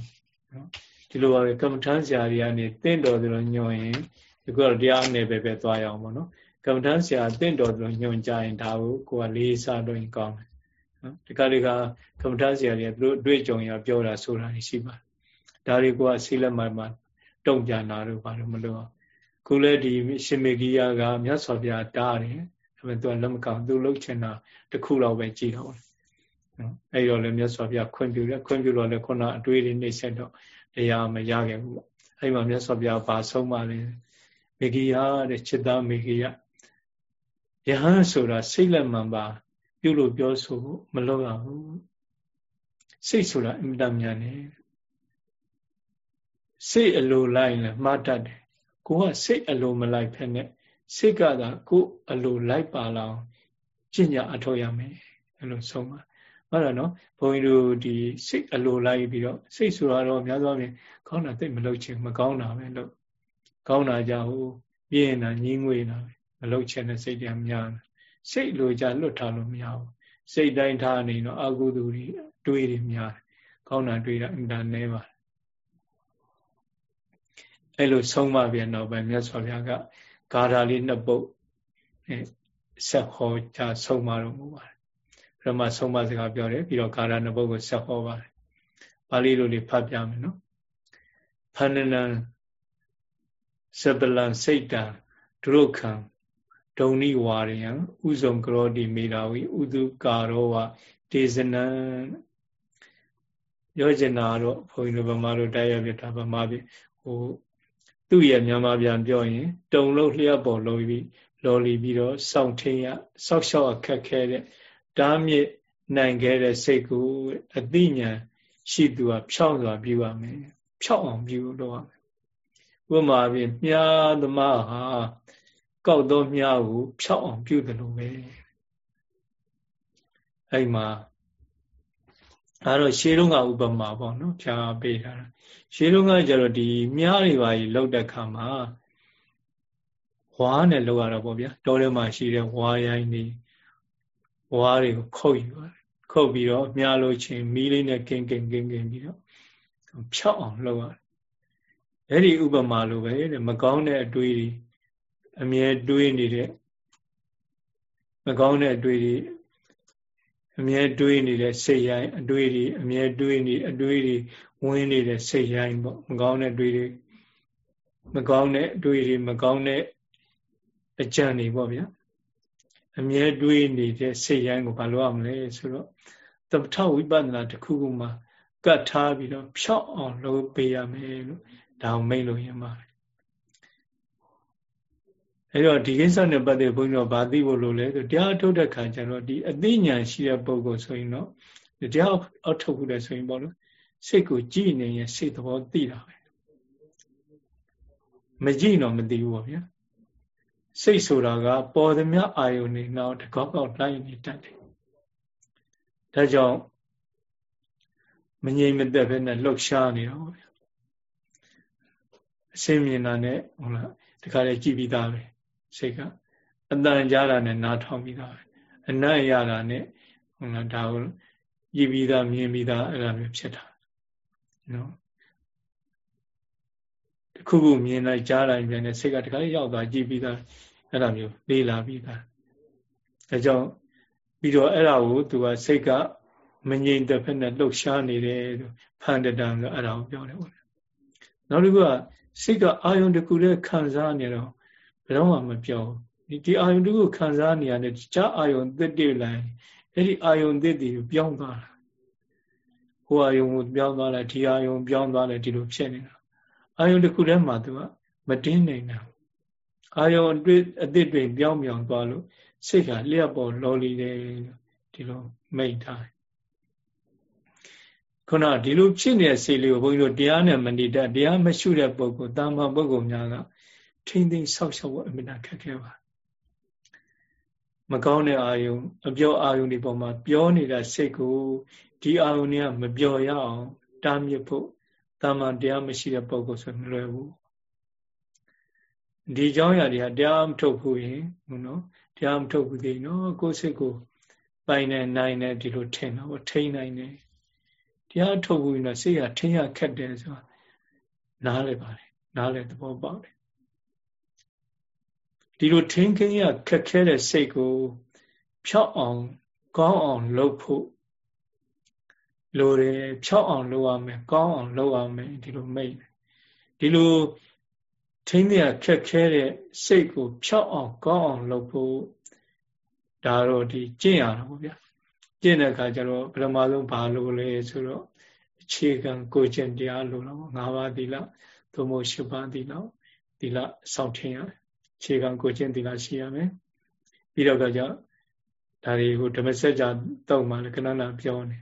နော် ဒီလိုပါပဲကမ္မထမ်းဆရာတွေကနေတင့်တော်တယ်လို့ညွှန်ရင်ဒီကတော့တရားနယ်ပဲပဲသွားရအောင်ပေါ့နော်ကမ္မထမ်းဆရာတင့်တော်တယ်ညွှန်ကြရင်ဒါကိုကိုကလေးစားလို့ရင်ကောင်းတယ်နော်ဒီကလေးကကမ္မထမ်းဆရာတွေသူတို့အတွေ့အကြုံရပြောတာဆိုတာရှိပါတယ်ဒါတွေကဆီလက်မှမှတုံ့ပြန်တာတို့ဘာလို့မလို့ခုလည်းဒီရှင်မေဂီယာကမြတ်စွာဘုရားတားတယ်ဒါပေမဲ့သူကလက်မကောင်းသူလှုပ်ချင်တာတခုတော့ပဲကြည်တော့နော်အဲ့တော့လည်းမြတ်စွာဘုရားခွင့်ပြုတယ်ခွင့်ပြုတော့လည်းခုနအတွေးတွေနှိမ့်ဆက်တော့ တရားမရခဲ့ဘူးပေါ့အဲ့မှာမြတ်စွာဘုရားဘာဆုံးပါလဲမေဂိယတဲ့จิตတမေဂိယယဟန်ဆိုတာစိတ်လက်မှန်ပါပြုလို့ပြောဆိုဖို့မလုပ်ရဘူးစိတ်ဆိုတာအင်တမြန်နေစိတ်အလိုလိုက်လဲမှားတတ်တယ်ကိုကစိတ်အလိုမလိုက်ဖက်နဲ့စိတ်ကသာကိုအလိုလိုက်ပါလောင်ကျင့်ကြအထောက်ရမယ်အဲ့လိုဆုံးပါ ဟုတ်တယ်နော်ဘုန်းကြီးတို့ဒီစိတ်အလိုလိုက်ပြီးတော့စိတ်ဆိုတာတော့များသောအားဖြင့်ကောင်းတာသိမလုပ်ချင်မကောင်းတာပဲလို့ကောင်းတာကြဟိုပြင်းတာညင်းငွေတာပဲမလုပ်ချင်တဲ့စိတ်တွေများတယ်စိတ်လိုကြလွတ်ထားလို့မရဘူးစိတ်တိုင်းထားနေတော့အကုသိုလ်တွေတွေးတွေများတယ်ကောင်းတာတွေးတာအင်တာနဲပါတယ်အဲ့လိုဆုံးမပြန်တော့ပဲမြတ်စွာဘုရားကဂါထာလေးနှစ်ပုဒ်ဆက်ဟောကြဆုံးမတော်မူပါတယ်ပ ရမဆုံးမစကားပြောတယ်ပြီးတော့ဂါထာနှစ်ပုဒ်ကိုဆက်ဟောပါတယ်ပါဠိလိုလေးဖတ်ပြမယ်နော်ဖဏနံစပလံစိတ်တံဒုရခံဒုံနိဝါရယံဥဇုံကရောတိမေတာဝိဥဒုကာရောဝဒေဇနံပြောချင်တာတော့ဘုန်းကြီးတို့ဗမာတို့တိုက်ရပြတာဗမာပြဟိုသူ့ရဲ့မြန်မာပြန်ပြောရင်တုံလို့လျှက်ပေါ်လို့ပြီးလော်လီပြီးတော့စောင့်ထင်းရစောက်ရှောက်အခက်ခဲတဲ့ ဓာမြစ်နိုင်ခဲ့တဲ့စိတ်ကိုအသိဉာဏ်ရှိသူကဖြောင်းစွာပြုရမယ်ဖြောက်အောင်ပြုလုပ်ရမယ်ဥပမာဖြင့်မြားသမားဟာကောက်သောမြားကိုဖြောက်အောင်ပြုတယ်လို့ပဲအဲ့မှာအဲ့တော့ရှေးတုန်းကဥပမာပေါ့နော်ဖြာပေးထားတာရှေးတုန်းကကျတော့ဒီမြားတွေပါကြီးလောက်တဲ့ခါမှာဝါးနဲ့လောက်ရတော့ပေါ့ဗျာတောထဲမှာရှိတဲ့ဝါးရိုင်းတွေ ဝါးတွေကိုခုတ်ယူပါတယ်ခုတ်ပြီးတော့မြားလို့ချင်းမီးလေးနဲ့ကင်းကင်းကင်းကင်းပြီးတော့ဖြောက်အောင်လုပ်ရတယ်အဲ့ဒီဥပမာလိုပဲတဲ့မကောင်းတဲ့အတွေးတွေအမြဲတွေးနေတဲ့မကောင်းတဲ့အတွေးတွေအမြဲတွေးနေတဲ့စိတ်ရိုင်းအတွေးတွေအမြဲတွေးနေအတွေးတွေဝင်နေတဲ့စိတ်ရိုင်းပေါ့မကောင်းတဲ့တွေးတွေမကောင်းတဲ့အတွေးတွေမကောင်းတဲ့အကြံတွေပေါ့ဗျာ အမြဲတွေးနေတဲ့စိတ်ရိုင်းကိုဘာလို့ရမလဲဆိုတော့သမထဝိပဿနာတစ်ခုခုမှာကတ်ထားပြီးတော့ဖြောက်အောင်လုပ်ပေးရမယ်လို့ဒါအောင်မိတ်လို့ရင်ပါတယ်အဲ့တော့ဒီကိစ္စနဲ့ပတ်သက်ဘုန်းကြီးတို့ဗာသိဖို့လိုလဲဆိုတရားထုတ်တဲ့ခါကျတော့ဒီအသိဉာဏ်ရှိတဲ့ပုဂ္ဂိုလ်ဆိုရင်တော့တရားအောက်ထုတ်ဖို့လဲဆိုရင်ပေါ့လို့စိတ်ကိုကြည်နေရင်စိတ်သဘောသိတာပဲမကြည့်တော့မသိဘူးပေါ့ဗျာ စိတ်ဆိုတာကပေါ်သမျှအာယုန်နေတော့တကောက်ကောက်တိုင်းနေတတ်တယ်ဒါကြောင့်မငြိမ်မသက်ပဲနဲ့လှုပ်ရှားနေတာပေါ့ဗျာအစင်းမြင်တာနဲ့ဟုတ်လားတခါလေကြည့်ပြီးသားပဲစိတ်ကအတန်ကြားတာနဲ့နားထောင်ပြီးသားပဲအနံ့ရတာနဲ့ဟုတ်လားဒါကိုကြည့်ပြီးသားမြင်ပြီးသားအဲ့လိုမျိုးဖြစ်တာနော်တ ခုခုမြင်လိုက်ကြားလိုက်ပြန်တဲ့စိတ်ကတခါရောက်သွားကြည့်ပြီးသားအဲ့လိုမျိုးလေးလာပြီးသားဒါကြောင့်ပြီးတော့အဲ့ဒါကိုသူကစိတ်ကမငြိမ်တဲ့ဖက်နဲ့လှုပ်ရှားနေတယ်ဖန်တတံဆိုအဲ့ဒါကိုပြောတယ်ပေါ့နောက်တစ်ခုကစိတ်ကအာယုန်တစ်ခုတည်းခံစားနေတော့ဘယ်တော့မှမပြောဘူးဒီအာယုန်တစ်ခုခံစားနေရတယ်ကြားအာယုန်သစ်တည်လိုက်အဲ့ဒီအာယုန်သစ်တည်ကိုပြောင်းသွားတာဟိုအာယုန်ကိုပြောင်းသွားလိုက်ဒီအာယုန်ပြောင်းသွားလိုက်ဒီလိုဖြစ်နေတာ အာယုန်တစ်ခုတည်းမှာသူကမတင်းနိုင်တာအာယုံအတွေ့အသစ်တွေပြောင်းပြောင်းသွားလို့စိတ်ကလျှက်ပေါ်လော်လီတယ်ဒီလိုမိတ်ထားခုနဒီလိုဖြစ်နေတဲ့စိတ်လေးကိုဘုန်းကြီးတို့တရားနဲ့မနေတတ်တရားမရှုတဲ့ပုဂ္ဂိုလ်တာမန်ပုဂ္ဂိုလ်များကထိမ့်သိမ်းဆောက်ရှောက်ဖို့အမြဲတမ်းခက်ခဲပါမကောင်းတဲ့အာယုံအပြောအာယုံဒီပေါ်မှာပြောနေတဲ့စိတ်ကိုဒီအာယုံတွေကမပြောရအောင်တားမြစ်ဖို့ တာမန်တရားမရှိတဲ့ပုဂ္ဂိုလ်ဆိုမလွယ်ဘူးဒီเจ้าရာတွေကတရားမထုတ်ဘူးရင်ဟုတ်နော်တရားမထုတ်ဘူးသေးနော်ကိုယ်စိတ်ကိုပိုင်နေနိုင်နေဒီလိုထင်တော့ထိန်းနိုင်နေတရားထုတ်ဘူးရင်တော့စိတ်ကထင်ရခက်တယ်ဆိုတာနားလဲပါတယ်နားလဲသဘောပေါက်တယ်ဒီလိုထင်းခင်းရခက်ခဲတဲ့စိတ်ကိုဖြောက်အောင်ကောင်းအောင်လုပ်ဖို့ လိုတယ်ဖြောက်အောင်လုပ်ရမယ်ကောင်းအောင်လုပ်ရမယ်ဒီလိုမိတ်ဒီလိုထိမ့်ရခက်ခဲတဲ့စိတ်ကိုဖြောက်အောင်ကောင်းအောင်လုပ်ဖို့ဒါတော့ဒီကျင့်ရတာပေါ့ဗျာကျင့်တဲ့အခါကျတော့ပထမဆုံးဘာလို့လဲဆိုတော့အခြေခံကိုကျင့်တရားလို့တော့၅ပါးသီလသို့မဟုတ်၈ပါးသီလသီလစောင့်ထင်ရတယ်အခြေခံကိုကျင့်သီလရှိရမယ်ပြီးတော့ကကြောင့်ဒါတွေကိုဓမ္မစကြာတောက်မှလည်းခဏနာပြောနေ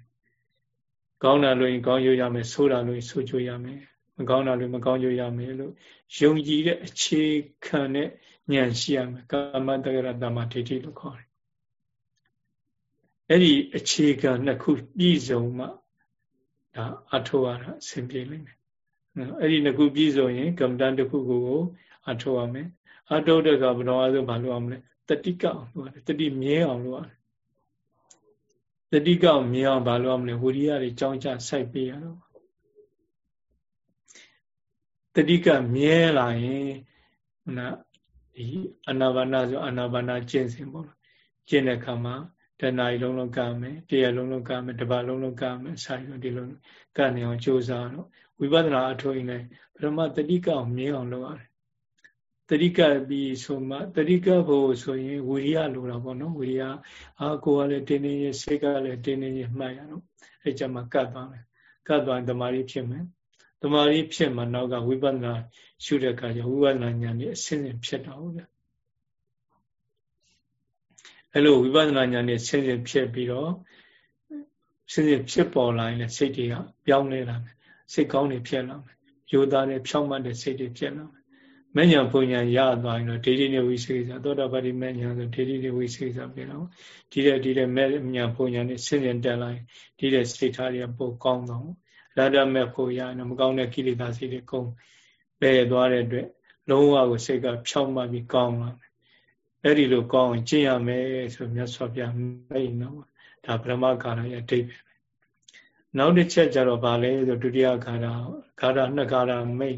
ကောင်းတာလို့ရင်ကောင်းရရမယ်ဆိုးတာလို့ရင်ဆိုးကြရမယ်မကောင်းတာလည်းမကောင်းကြရမယ်လို့ယုံကြည်တဲ့အခြေခံတဲ့ဉာဏ်ရှိရမယ်ကာမတက္ကရတမဒိဋ္ဌိလို့ခေါ်တယ်အဲ့ဒီအခြေခံနှစ်ခုပြည့်စုံမှဒါအထောက်ရတာအဆင်ပြေလိမ့်မယ်အဲ့ဒီနှစ်ခုပြည့်စုံရင်ကမ္မတန်တစ်ခုကိုအထောက်ရမယ်အထောက်တဲ့ကဘယ်တော့အဆုံးဘာလို့အောင်မလဲတတိကအောင်လို့ရတယ်တတိမြဲအောင်လို့ရတယ် တတိကမြဲအောင်ဘာလို့အောင်မလဲဝိရိယတွေကြောင်းကြစိုက်ပေးရတော့တတိကမြဲလာရင်ဟိုဒီအနာဘာနာဆိုအနာဘာနာကျင့်စဉ်ပေါ့ကျင့်တဲ့အခါမှာတဏှာကြီးလုံးလုံးကမယ်တရားလုံးလုံးကမယ်တပတ်လုံးလုံးကမယ်ဆိုင်တော့ဒီလိုကနေအောင်ကြိုးစားတော့ဝိပဿနာအထောက်အင်းပထမတတိကအောင်မြဲအောင်လုပ်ရတယ် တတိကပြီးဆိုမှတတိကဖို့ဆိုရင်ဝိရိယလိုတာပေါ့နော်ဝိရိယအာကိုယ်ကလည်းတင်းတင်းရစိတ်ကလည်းတင်းတင်းရမှတ်ရတော့အဲကြမှာကတ်သွားမယ်ကတ်သွားရင်တမာရီဖြစ်မယ်တမာရီဖြစ်မှနောက်ကဝိပဿနာရှုတဲ့အခါကျဝိပဿနာဉာဏ်นี่အစင်းစင်ဖြစ်တာဟုတ်ဗျအဲ့လိုဝိပဿနာဉာဏ်นี่ဆင်းရဲဖြစ်ပြီးတော့ဆင်းရဲဖြစ်ပေါ်လာရင်လည်းစိတ်တွေကပြောင်းလဲလာမယ်စိတ်ကောင်းတွေဖြစ်လာမယ်ရိုးသားတဲ့ဖြောင့်မတ်တဲ့စိတ်တွေဖြစ်လာမ ဉ္ဇဉ်ပုံညာရသွားရင်တော့ဒိဋ္ဌိနဲ့ဝိသေကိစ္စသောတာပတိမဉ္ဇဉ်ဆိုဒိဋ္ဌိနဲ့ဝိသေကိစ္စပြင်တော့ဒီတဲ့ဒီတဲ့မဉ္ဇဉ်ပုံညာနဲ့ဆင်းရဲတက်လာရင်ဒီတဲ့စိတ်ထားတွေကပိုကောင်းတော့ရတ္တမဲ့ဖို့ရရင်မကောင်းတဲ့ကိလေသာစိတ်တွေကုန်ပယ်သွားတဲ့အတွက်လုံးဝကိုစိတ်ကဖြောင့်မတ်ပြီးကောင်းလာတယ်အဲ့ဒီလိုကောင်းကျင့်ရမယ်ဆိုမြတ်စွာဘုရားမိတ်နော်ဒါဗြဟ္မကာရရဲ့အဓိပ္ပာယ်နောက်တစ်ချက်ကျတော့ဗာလဲဆိုဒုတိယခါရခါရနှစ်ခါရမိတ်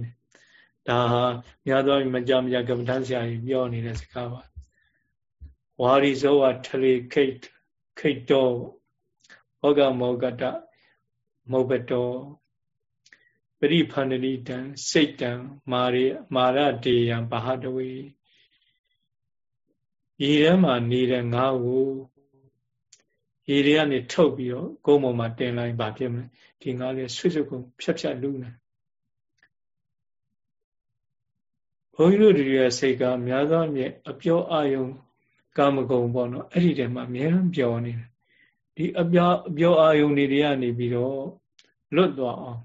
ဒါဟာများသောမကြမကြကမ္မဋ္ဌာန်းဆရာကြီးပြောနေတဲ့စကားပါဝါရီဇောဝထလေခိတ်ခိတ်တော်ဘောဂမောကတမောဘတောပရိဖန္ဒလိတံစိတ်တံမာရမာရတေယံဘာဟတဝေဤထဲမှာနေတဲ့ငါ့ကိုရေတွေကနေထုတ်ပြီးတော့ကုန်းပေါ်မှာတင်လိုက်ပါဖြစ်မလဲဒီငါးလေးဆွတ်ဆွတ်ကုန်ဖြတ်ဖြတ်လူနေ ဘုန်းကြီးတို့ဒီရဲ့စိတ်ကများသောမြဲအပြောအာယုံကာမဂုဏ်ပေါ့နော်အဲ့ဒီတည်းမှာအများကြီးပြောနေတယ်ဒီအပြောအပြောအာယုံတွေကနေပြီးတော့လွတ်သွားအောင်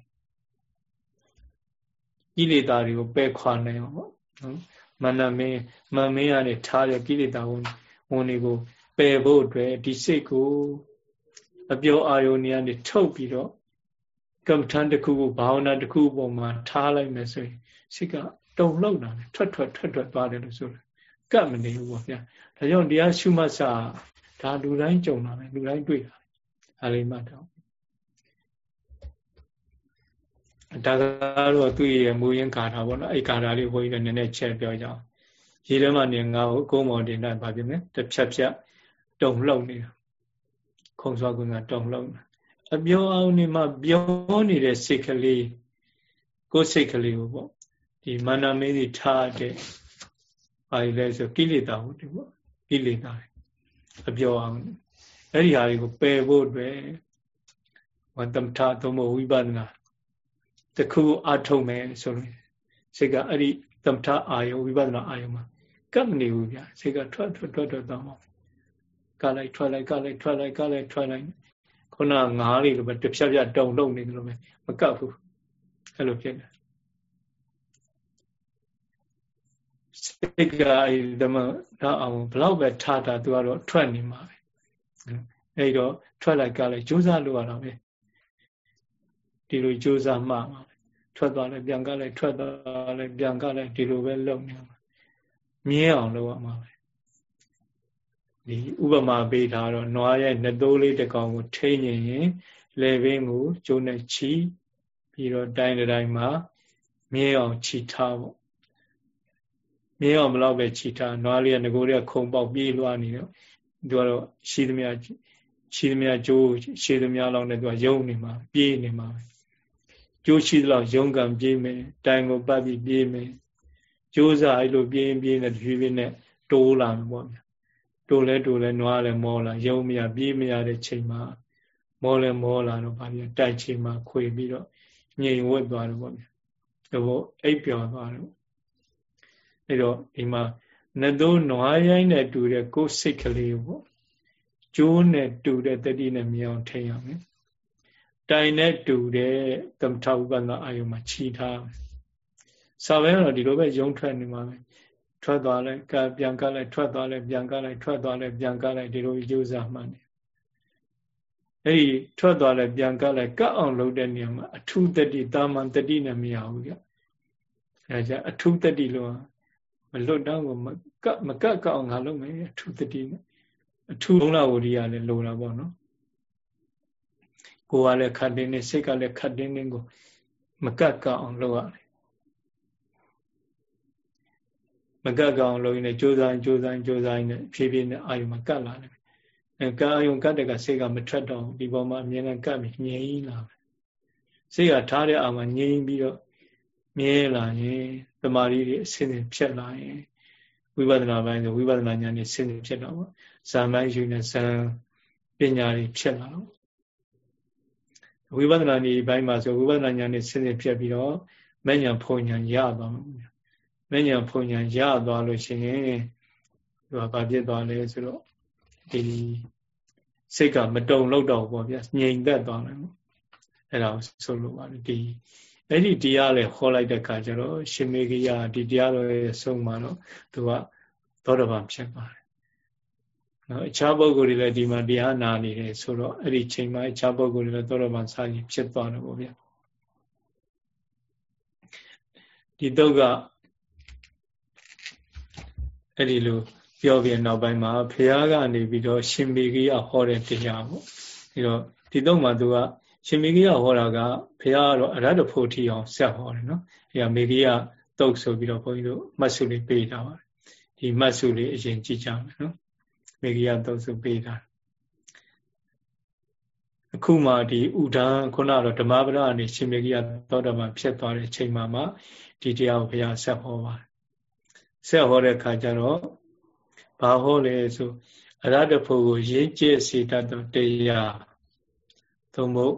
ကိလေသာတွေကိုပယ်ခွာနိုင်အောင်ပေါ့နော်မနမင်းမမင်းကနေထားတဲ့ကိလေသာဝန်ဝန်တွေကိုပယ်ဖို့အတွက်ဒီစိတ်ကိုအပြောအာယုန်နေရာနေထုတ်ပြီးတော့ကမ္မထန်တစ်ခုကိုဘာဝနာတစ်ခုပေါ်မှာထားလိုက်မယ်ဆိုရင်စိတ်က တုံလှုပ်တာလေထွက်ထွက်ထွက်ထွက်သွားတယ်လို့ဆိုတယ်ကပ်မနေဘူးပေါ့ဗျာဒါကြောင့်တရားရှုမှတ်စာဒါလူတိုင်းကြုံတာပဲလူတိုင်းတွေ့တာအားလေးမှတ်တော့ဒါကတော့သူ့ရဲ့မူရင်းကာထာပေါ့နော်အဲ့ကာထာလေးဘုန်းကြီးလည်းနည်းနည်းချက်ပြောကြအောင်ရေထဲမှာနေငါ့ကိုအကုန်းမော်တင်တိုင်းဗာပြမယ်တစ်ဖြတ်ဖြတ်တုံလှုပ်နေတာခုံစွာကုကတုံလှုပ်နေအပြောအောင်နေမှာပြောနေတဲ့စိတ်ကလေးကိုယ်စိတ်ကလေးကိုပေါ့ ဒီမာနမင်းကြီးထားတဲ့ဘာလဲဆိုကိလေသာဟုတ်တယ်ပေါ့ကိလေသာအပြောအောင်အဲ့ဒီဟာတွေကိုပယ်ဖို့အတွက်ဝတ္တမထသုံးဖို့ဝိပဿနာတခုအထုတ်မယ်ဆိုရင်စိတ်ကအဲ့ဒီသမထအာယုဝိပဿနာအာယုမှာကပ်မနေဘူးဗျာစိတ်ကထွက်ထွက်ထွက်ထွက်သွားမှာကလိုက်ထွက်လိုက်ကလိုက်ထွက်လိုက်ကလိုက်ထွက်လိုက်ခုနငားလေးလိုပဲတစ်ဖြတ်ဖြတ်တုံတုံနေတယ်လို့ပဲမကပ်ဘူးအဲ့လိုဖြစ်တယ် စိတ်ကအဲဓမ္မတော့အောင်ဘလောက်ပဲထားတာသူကတော့ထွက်နေမှာပဲအဲ့တော့ထွက်လိုက်ကလိုက်ကြိုးစားလို့ရတော့ပဲဒီလိုကြိုးစားမှမှာထွက်သွားလိုက်ပြန်ကလိုက်ထွက်သွားလိုက်ပြန်ကလိုက်ဒီလိုပဲလုပ်နေမှာမြင်းအောင်လုပ်ရမှာပဲဒီဥပမာပေးထားတော့နွားရဲ့နှသိုးလေးတစ်ကောင်ကိုထိန်းရင်လေဘင်းကိုကျိုးနဲ့ချီပြီးတော့တိုင်းတိုင်းမှာမြင်းအောင်ချီထားပေါ့ မြင်းအောင်ဘလောက်ပဲချီထားနွားလေးကငကိုလေးကခုံပေါက်ပြေးလွှားနေတော့သူကတော့ရှိသမျှရှိသမျှကျိုးရှိသမျှလောက်နဲ့သူကယုံနေမှာပြေးနေမှာကျိုးရှိသလောက်ယုံကံပြေးမယ်တိုင်ကိုပတ်ပြီးပြေးမယ်ကျိုးစားအဲ့လိုပြေးပြေးနေတဖြည်းဖြည်းနဲ့တိုးလာမှာပေါ့ဗျာတိုးလဲတိုးလဲနွားလဲမောလာယုံမရပြေးမရတဲ့ချိန်မှာမောလဲမောလာတော့ဗာပြတိုက်ချိန်မှာခွေပြီးတော့ငြိမ်ဝတ်သွားတယ်ပေါ့ဗျာဒါအိပ်ပျော်သွားတယ် အဲ့တော့ဒီမှာနှသိုးနွားရိုင်းနဲ့တူတဲ့ကိုယ်စိတ်ကလေးပေါ့ကျိုးနဲ့တူတဲ့တတိနဲ့မြင်အောင်ထိရမယ်တိုင်နဲ့တူတဲ့သမထဥပဒနာအာယုမှာခြီးထားမယ်စာပဲတော့ဒီလိုပဲယုံထွက်နေမှာပဲထွက်သွားလိုက်ကပြန်ကလိုက်ထွက်သွားလိုက်ပြန်ကလိုက်ထွက်သွားလိုက်ပြန်ကလိုက်ဒီလိုကြိုးစားမှနေအဲ့ဒီထွက်သွားလိုက်ပြန်ကလိုက်ကပ်အောင်လုပ်တဲ့နေရာမှာအထုတတိတာမန်တတိနဲ့မရဘူးကြအဲကြအထုတတိလို့ မလွတ်တော့မကပ်မကပ်ကအောင်ငါလုပ်မယ်အထုတတိနဲ့အထုလုံးလာဝရိယလည်းလိုတာပေါ့နော်ကိုယ်ကလည်းခတ်တင်းနေစိတ်ကလည်းခတ်တင်းနေကိုမကပ်ကအောင်လုပ်ရတယ်မကပ်ကအောင်လုပ်ရင်လည်းကြိုးစားကြိုးစားကြိုးစားနေဖြည်းဖြည်းနဲ့အာယုံမှာကပ်လာတယ်အဲကအာယုံကပ်တဲ့ကစိတ်ကမထွက်တော့ဒီပေါ်မှာအမြဲတမ်းကပ်ပြီးငြိမ်လာတယ်စိတ်ကထားတဲ့အာမှာငြိမ်ပြီးတော့ မြဲလာရင်တမာရီတွေအစင်းစင်ဖြစ်လာရင်ဝိပဿနာပိုင်းဆိုဝိပဿနာဉာဏ်နဲ့ဆင်းဖြစ်တော့ဇာမိုင်းယူနေဇံပညာတွေဖြစ်လာတော့ဝိပဿနာနေဘိုင်းမှာဆိုဝိပဿနာဉာဏ်နဲ့ဆင်းဆင်းဖြစ်ပြီးတော့မဉဏ်ဖုံဉဏ်ရသွားမှာမဉဏ်ဖုံဉဏ်ရသွားလို့ရှိရင်သူကဘာဖြစ်သွားလဲဆိုတော့ဒီစိတ်ကမတုံလို့တော့ပေါ့ဗျာငြိမ်သက်သွားတယ်ပေါ့အဲ့ဒါဆိုလို့ပါဒီ အဲ့ဒီတရားလည်းဟောလိုက်တဲ့အခါကျတော့ရှင်မေဂိယဒီတရားတော်ရဲ့ဆုံးမှာတော့သူကသောတပန်ဖြစ်ပါတယ်နော်အခြားပုဂ္ဂိုလ်တွေလည်းဒီမှာတရားနာနေတယ်ဆိုတော့အဲ့ဒီချိန်မှာအခြားပုဂ္ဂိုလ်တွေလည်းသောတပန်စာကြီးဖြစ်သွားတယ်ပေါ့ဗျာဒီတော့ကအဲ့ဒီလိုပြောပြနောက်ပိုင်းမှာဘုရားကနေပြီးတော့ရှင်မေဂိယဟောတဲ့တရားပေါ့ဒီတော့ဒီတော့မှသူက ရှင်မေဂိယဟောတာကဘုရားကတော့အရဟတဖို့ထီအောင်ဆက်ဟောတယ်နော်အဲမေဂိယတုတ်ဆိုပြီးတော့ဘုန်းကြီးတို့မှတ်စုလေးပေးထားပါတယ်ဒီမှတ်စုလေးအရင်ကြည့်ကြမယ်နော်မေဂိယတုတ်ဆိုပေးထားအခုမှဒီဥဒန်းခုနတော့ဓမ္မပဒအနေရှင်မေဂိယသောတမဖြစ်သွားတဲ့ချိန်မှာမှဒီတရားကိုဘုရားဆက်ဟောပါတယ်ဆက်ဟောတဲ့အခါကျတော့ဘာဟောလဲဆိုအရဟတဖို့ကိုရင်းကျက်စေတတ်သောတရားသို့မဟုတ်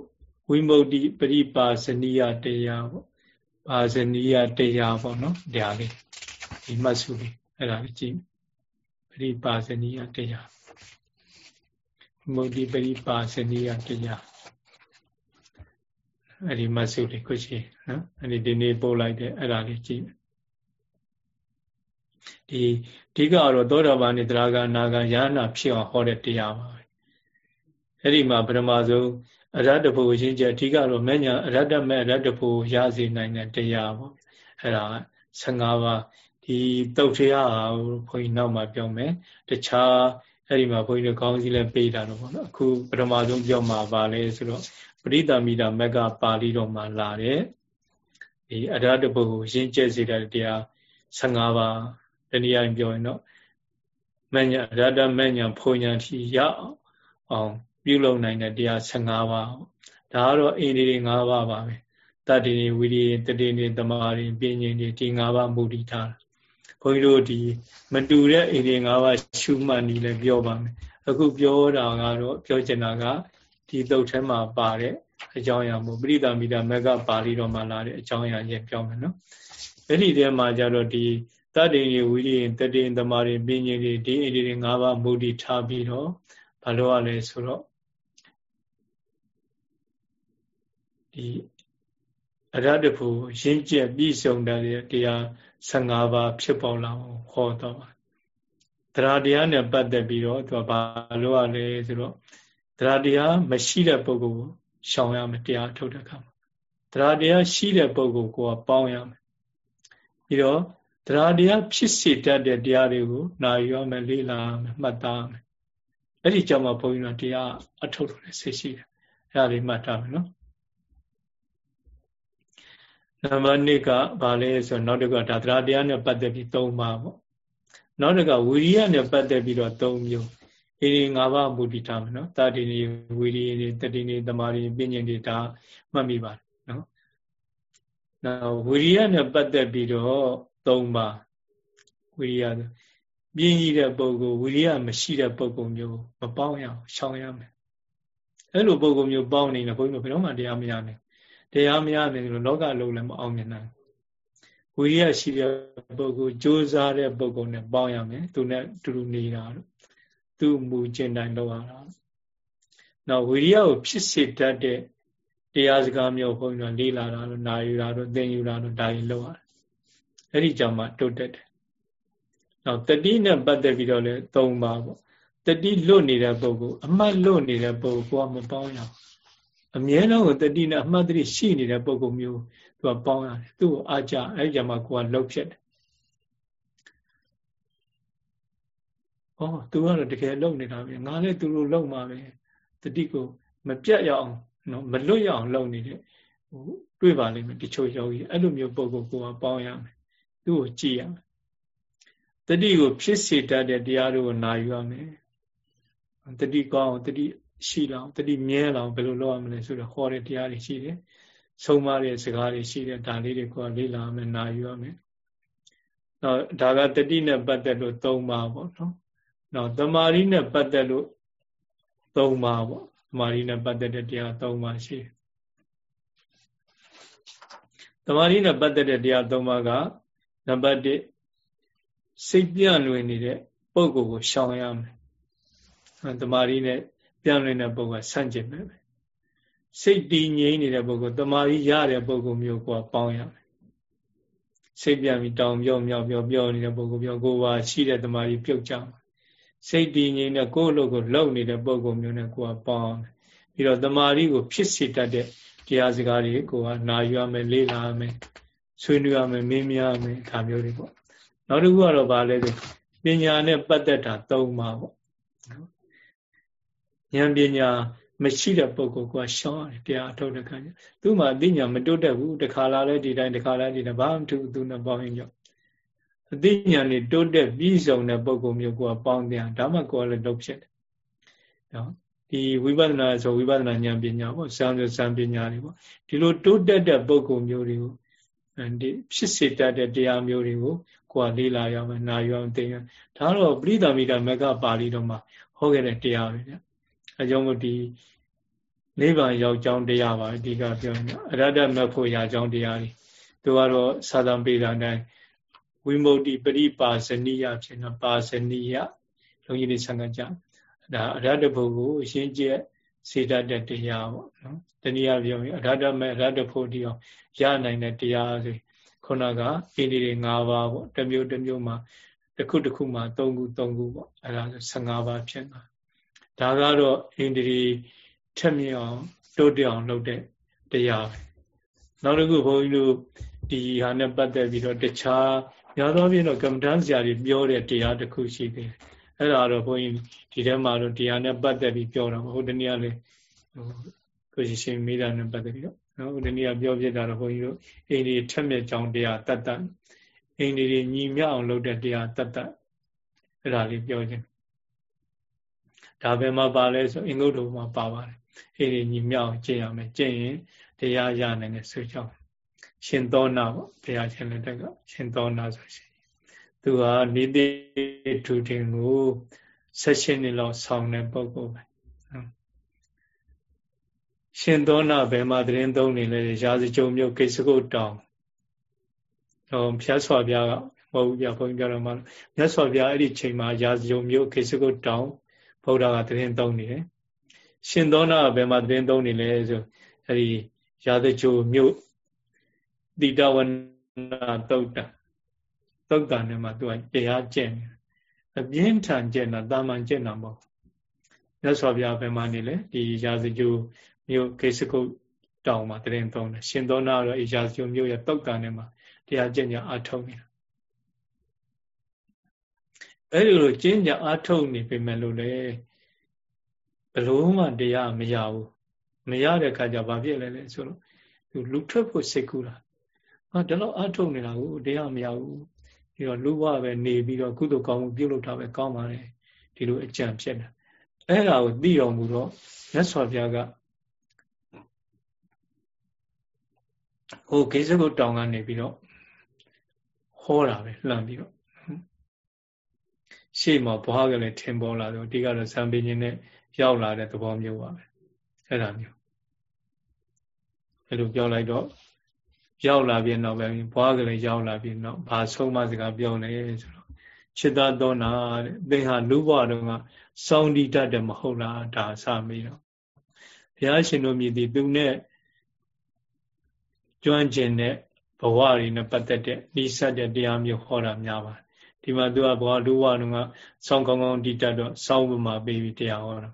ဝိမု ക്തി ပရိပါဇနိယတရားပေါ့ပါဇနိယတရားပေါ့နော်ဒါလေးဒီမှတ်စုလေးအဲ့ဒါလေးကြည့်ပရိပါဇနိယတရားမု ക്തി ပရိပါဇနိယတရားအဲ့ဒီမှတ်စုလေးခုရှိနော်အဲ့ဒီဒီနေ့ပို့လိုက်တဲ့အဲ့ဒါလေးကြည့်ဒီအဓိကတော့သောတာပန်နဲ့တရားကနာကယ ahanan ဖြစ်အောင်ဟောတဲ့တရားပါပဲအဲ့ဒီမှာပထမဆုံး အရတ္တဖို့ရှင်းချက်အဓိကတော့မညာအရတ္တမဲ့အရတ္တဖို့ရစေနိုင်တဲ့တရားပေါ့အဲ့ဒါ15ပါးဒီတုတ်တရားဘုန်းကြီးနောက်မှပြောမယ်တခြားအဲ့ဒီမှာဘုန်းကြီးတို့ခေါင်းစည်းလည်းပေးတာတော့ပေါ့နော်အခုပထမဆုံးပြောမှာပါလဲဆိုတော့ပရိသမီတာမက်ကပါဠိတော်မှာလာတဲ့ဒီအရတ္တဖို့ရှင်းချက်စေတဲ့တရား15ပါးတနည်းအားဖြင့်ပြောရင်တော့မညာရတ္တမညာဖုန်ညာထိရအောင် ပြုလုပ်နိုင်တဲ့တရား15ပါးဒါကတော့အိန္ဒိတွေ5ပါးပါပဲတတ္တိနေဝိရိယတတိနေတမာရီပညာနေဒီ5ပါးမူတည်ထားတာဘုန်းကြီးတို့ဒီမတူတဲ့အိန္ဒိ5ပါးရှုမှတ်နေလဲပြောပါမယ်အခုပြောတာကတော့ပြောချင်တာကဒီသုတ်ထဲမှာပါတဲ့အကြောင်းအရာမို့ပရိသမီတာမကပါဠိတော်မှာလာတဲ့အကြောင်းအရာချင်းပြောမယ်နော်အဲ့ဒီထဲမှာကျတော့ဒီတတ္တိဝိရိယတတိတမာရီပညာတွေဒီအိန္ဒိတွေ၅ပါးမူတည်ထားပြီးတော့ဘာလို့ ਆ လဲဆိုတော့ ဒီအရတ္တဖို့ရင့်ကျက်ပြည့်စုံတဲ့တရား15ပါးဖြစ်ပေါ်လာအောင်ဟောတော့ပါတရားတရားနဲ့ပတ်သက်ပြီးတော့သူကဘာလို့ ਆ လဲဆိုတော့တရားတရားမရှိတဲ့ပုဂ္ဂိုလ်ကိုရှောင်ရမယ်တရားထုတ်တဲ့အခါမှာတရားတရားရှိတဲ့ပုဂ္ဂိုလ်ကိုပေါင်းရမယ်ပြီးတော့တရားတရားဖြစ်စေတတ်တဲ့တရားတွေကိုနာယူရမယ်လေ့လာရမယ်မှတ်သားရမယ်အဲ့ဒီကြောင့်မှဘုန်းကြီးတို့တရားအထုတ်လို့လည်းသိရှိတယ်အဲ့ဒါလေးမှတ်ထားမယ်နော် နံပါတ်1ကဘာလဲဆိုတော့နောက်တစ်ခုကဒါတရားတရားနဲ့ပတ်သက်ပြီး၃ပါးပေါ့နောက်တစ်ခုဝီရိယနဲ့ပတ်သက်ပြီးတော့၃မျိုးဒီ၅ပါးမူတည်ထားမယ်နော်တာတိနေဝီရိယနေတတိနေတမာရီပညာတွေဒါမှတ်မိပါတယ်နော်နောက်ဝီရိယနဲ့ပတ်သက်ပြီးတော့၃ပါးဝီရိယပြင်းကြီးတဲ့ပုဂ္ဂိုလ်ဝီရိယမရှိတဲ့ပုဂ္ဂိုလ်မျိုးမပေါင်းရအောင်ရှောင်ရမယ်အဲ့လိုပုဂ္ဂိုလ်မျိုးပေါင်းနေတယ်ဘုန်းကြီးတို့ဘယ်တော့မှတရားမရနိုင် တရားမရနိုင်လို့လောကလုံးလည်းမအောင်မြင်နိုင်ဝိရိယရှိတဲ့ပုဂ္ဂိုလ်ကြိုးစားတဲ့ပုဂ္ဂိုလ်နဲ့ပေါင်းရမယ်သူနဲ့တူတူနေတာတို့သူ့မူကျင့်တိုင်းလုပ်ရတာနောက်ဝိရိယကိုဖြစ်စေတတ်တဲ့တရားစကားမျိုးဘုန်းကြီးတို့လေးလာတာတို့နာယူတာတို့သင်ယူတာတို့ဒါတွေလုပ်ရတယ်အဲ့ဒီကြောင့်မှတုတ်တက်တယ်နောက်တတိနဲ့ပတ်သက်ပြီးတော့လည်း၃ပါးပေါ့တတိလွတ်နေတဲ့ပုဂ္ဂိုလ်အမှတ်လွတ်နေတဲ့ပုဂ္ဂိုလ်ကမပေါင်းရအောင် အမြဲတမ်းကိုတတိနဲ့အမှတ်တတိရှိနေတဲ့ပုံကုမျိုးသူကပေါင်းရတယ်သူ့ကိုအားကြအဲ့ကြမှာကိုကလှုပ်ဖြစ်တယ်ဩသူကတော့တကယ်လှုပ်နေတာပဲငါလည်းသူလိုလှုပ်မှာပဲတတိကိုမပြတ်ရအောင်နော်မလွတ်ရအောင်လှုပ်နေတဲ့ဟိုတွေ့ပါလိမ့်မယ်တချို့ယောဂီအဲ့လိုမျိုးပုံကုကိုကပေါင်းရမယ်သူ့ကိုကြည့်ရမယ်တတိကိုဖြစ်စေတတ်တဲ့တရားတွေကိုနာယူရမယ်တတိကောင်းတတိ ရှိလောင်တတိမြဲလောင်ဘယ်လိုလုပ်ရမလဲဆိုတော့ဟောတဲ့တရားတွေရှိတယ်ဆုံးမတဲ့စကားတွေရှိတယ်ဒါလေးတွေကိုလေ့လာမယ်နာယူရမယ်တော့ဒါကတတိနဲ့ပတ်သက်လို့၃ပါးပေါ့နော်နောက်တမာရီနဲ့ပတ်သက်လို့၃ပါးပေါ့တမာရီနဲ့ပတ်သက်တဲ့တရား၃ပါးရှိတယ်တမာရီနဲ့ပတ်သက်တဲ့တရား၃ပါးကနံပါတ်၁စိတ်ပြန့်လွင်နေတဲ့ပုံကိုယ်ကိုရှောင်ရမယ်တမာရီနဲ့ ပြန်လည်တဲ့ပုံကဆန့်ကျင်ပဲစိတ်တည်ငြိမ်နေတဲ့ပုဂ္ဂိုလ်တမာရီရတဲ့ပုဂ္ဂိုလ်မျိုးကိုပေါင်းရမယ်စိတ်ပြန်ပြီးတောင်ပြောမြောက်ပြောပြောနေတဲ့ပုဂ္ဂိုလ်ပြောကိုယ်ပါရှိတဲ့တမာရီပြုတ်ကြမှာစိတ်တည်ငြိမ်တဲ့ကိုယ်အလုပ်ကိုလုပ်နေတဲ့ပုဂ္ဂိုလ်မျိုးနဲ့ကိုယ်ကပေါင်းပြီးတော့တမာရီကိုဖြစ်စေတတ်တဲ့တရားစကားတွေကိုကနာယူရမယ်လေ့လာရမယ်ဆွေးနွေးရမယ်မင်းများရမယ်ဒါမျိုးတွေပေါ့နောက်တစ်ခုကတော့ဗာလဲဆိုပညာနဲ့ပတ်သက်တာ၃ပါးပေါ့ ဉာဏ်ပညာမရှိတဲ့ပုဂ္ဂိုလ်ကရှောင်းရတယ်တရားထုတ်တဲ့ခါကျသူ့မှာအသိဉာဏ်မတိုးတက်ဘူးတခါလာလဲဒီတိုင်းတခါလာဒီတိုင်းဘာမှမထူသူနဲ့ပေါင်းရင်ကြောင့်အသိဉာဏ်นี่တိုးတက်ပြီးဆုံးတဲ့ပုဂ္ဂိုလ်မျိုးကပေါင်းတယ်ဒါမှကိုယ်လည်းလုပ်ဖြစ်တယ်နော်ဒီဝိပဿနာဆိုဝိပဿနာဉာဏ်ပညာပေါ့ဇံဆိုဇံပညာတွေပေါ့ဒီလိုတိုးတက်တဲ့ပုဂ္ဂိုလ်မျိုးတွေကိုဒီဖြစ်စေတတ်တဲ့တရားမျိုးတွေကိုကိုယ်ကလေးလာရမယ်နာယူအောင်သိရဒါတော့ပရိသမီတာမကပါဠိတော်မှာဟောခဲ့တဲ့တရားပဲဗျ အဲကြောင့်မို့ဒီနိဗ္ဗာန်ရောက်ကြောင်းတရားပါအဓိကပြောနေတာအရဟတမဖို့ရာကြောင်းတရားတွေသူကတော့သာသံပေတာတိုင်းဝိမု ക്തി ပရိပါဇနိယဖြစ်နေပါဇနိယလုံးကြီးတွေဆံကကြဒါအရဟတဘုကိုအရှင်းကျက်စေတတ်တဲ့တရားပေါ့နော်တနည်းအားဖြင့်အရဟတမေအရဟတဖို့ဒီအောင်ရနိုင်တဲ့တရားဆိုခုနကဣန္ဒြေ၅ပါးပေါ့တစ်မျိုးတစ်မျိုးမှာတစ်ခုတစ်ခုမှာ၃ခု၃ခုပေါ့အဲဒါဆို15ပါးဖြစ်တာ ဒါကတော့ဣန္ဒြေထက်မြင်အောင်တိုးတက်အောင်လုပ်တဲ့တရားပဲနောက်တစ်ခုဘုန်းကြီးတို့ဒီဟာနဲ့ပတ်သက်ပြီးတော့တခြားများသောအားဖြင့်တော့ကမ္မဋ္ဌာန်းဆရာတွေပြောတဲ့တရားတစ်ခုရှိသေးတယ်အဲ့ဒါတော့ဘုန်းကြီးဒီထဲမှာတော့တရားနဲ့ပတ်သက်ပြီးပြောတာဟိုတနည်းအားဖြင့်ကိုရှိရှင်မိတာနဲ့ပတ်သက်ပြီးတော့နော်ဟိုတနည်းကပြောပြတာတော့ဘုန်းကြီးတို့အိန္ဒိထက်မြက်ကြောင်းတရားတတ်တတ်အိန္ဒိတွေညီမြအောင်လုပ်တဲ့တရားတတ်တတ်အဲ့ဒါလေးပြောခြင်း ဒါပဲမှာပါလဲဆိုအင်္ဂုတ္တမှာပါပါတယ်အိန္ဒိညီမြအောင်ကျင့်ရမယ်ကျင့်ရင်တရားရနိုင်တဲ့ဆိုကြောင်းရှင်သောနာပေါ့ဘုရားရှင်လက်ထက်ကရှင်သောနာဆိုရှင်သူဟာနိတိထုတင်ကိုဆက်ရှင်နေလောက်ဆောင်းတဲ့ပုဂ္ဂိုလ်ပဲရှင်သောနာဘယ်မှာတရင်သုံးနေလဲရာဇကြုံမြို့ကိစ္စကုတ်တောင်ဟောဖျက်စွာပြားကမဟုတ်ဘူးပြဘုန်းကြီးပြောတော့မှမြတ်စွာဘုရားအဲ့ဒီချိန်မှာရာဇကြုံမြို့ကိစ္စကုတ်တောင် ဗုဒ္ဓကတရင်သုံးနေတယ်ရှင်သောနာဘယ်မှာတရင်သုံးနေလဲဆိုအဲ့ဒီရာဇကြုံမြို့တိတဝနာတုတ်တံတုတ်တံနဲ့မှသူကတရားကျင့်အပြင်းထန်ကျင့်တာတာမန်ကျင့်တာမဟုတ်မြတ်စွာဘုရားဘယ်မှာနေလဲဒီရာဇကြုံမြို့ဂိစကုတ်တောင်မှာတရင်သုံးတယ်ရှင်သောနာတော့အရာကျုံမြို့ရဲ့တောက်တန်ထဲမှာတရားကျင့်ကြအထုတ်နေတာ အဲ့ဒီလိုကျင့်ကြအထုတ်နေပေမဲ့လို့လေဘလို့မှတရားမရဘူးမရတဲ့အခါကျဘာဖြစ်လဲလဲဆိုတော့သူလူထွက်ဖို့စိတ်ကူးတာဟာဒါတော့အထုတ်နေတာကိုတရားမရဘူးပြီးတော့လူဘပဲနေပြီးတော့ကုသိုလ်ကောင်းမှုပြုလုပ်တာပဲကောင်းပါလေဒီလိုအကြံဖြစ်တာအဲ့ဒါကိုသိတော်မူတော့မြတ်စွာဘုရားကဟိုဂိစကုတ်တောင်ကနေပြီးတော့ဟောတာပဲလှမ်းပြီးတော့ ရှေ့မှာဘွားကလည်းထင်ပေါ်လာတယ်အဓိကတော့ဇံပင်ရှင်နဲ့ရောက်လာတဲ့သဘောမျိုးပါပဲအဲ့ဒါမျိုးအဲ့လိုပြောလိုက်တော့ရောက်လာပြီးတော့ပဲဘွားကလေးရောက်လာပြီးတော့ဘာဆုံးမစကားပြောလဲဆိုတော့ချစ်သားသောနာတဲ့သင်ဟာလူဘဝတုန်းကစောင်းတိတတ်တယ်မဟုတ်လားဒါစမေးတော့ဘုရားရှင်တို့မြည်သည်သူနဲ့ကျွမ်းကျင်တဲ့ဘဝတွေနဲ့ပတ်သက်တဲ့ဤဆက်တဲ့တရားမျိုးဟောတာများပါတယ် ဒီမှာသူကဘဝလူဝတုန်းကစောင်းကောင်းကောင်းတည်တတ်တော့စောင်းပမာပေးပြီးတရားဟောတာ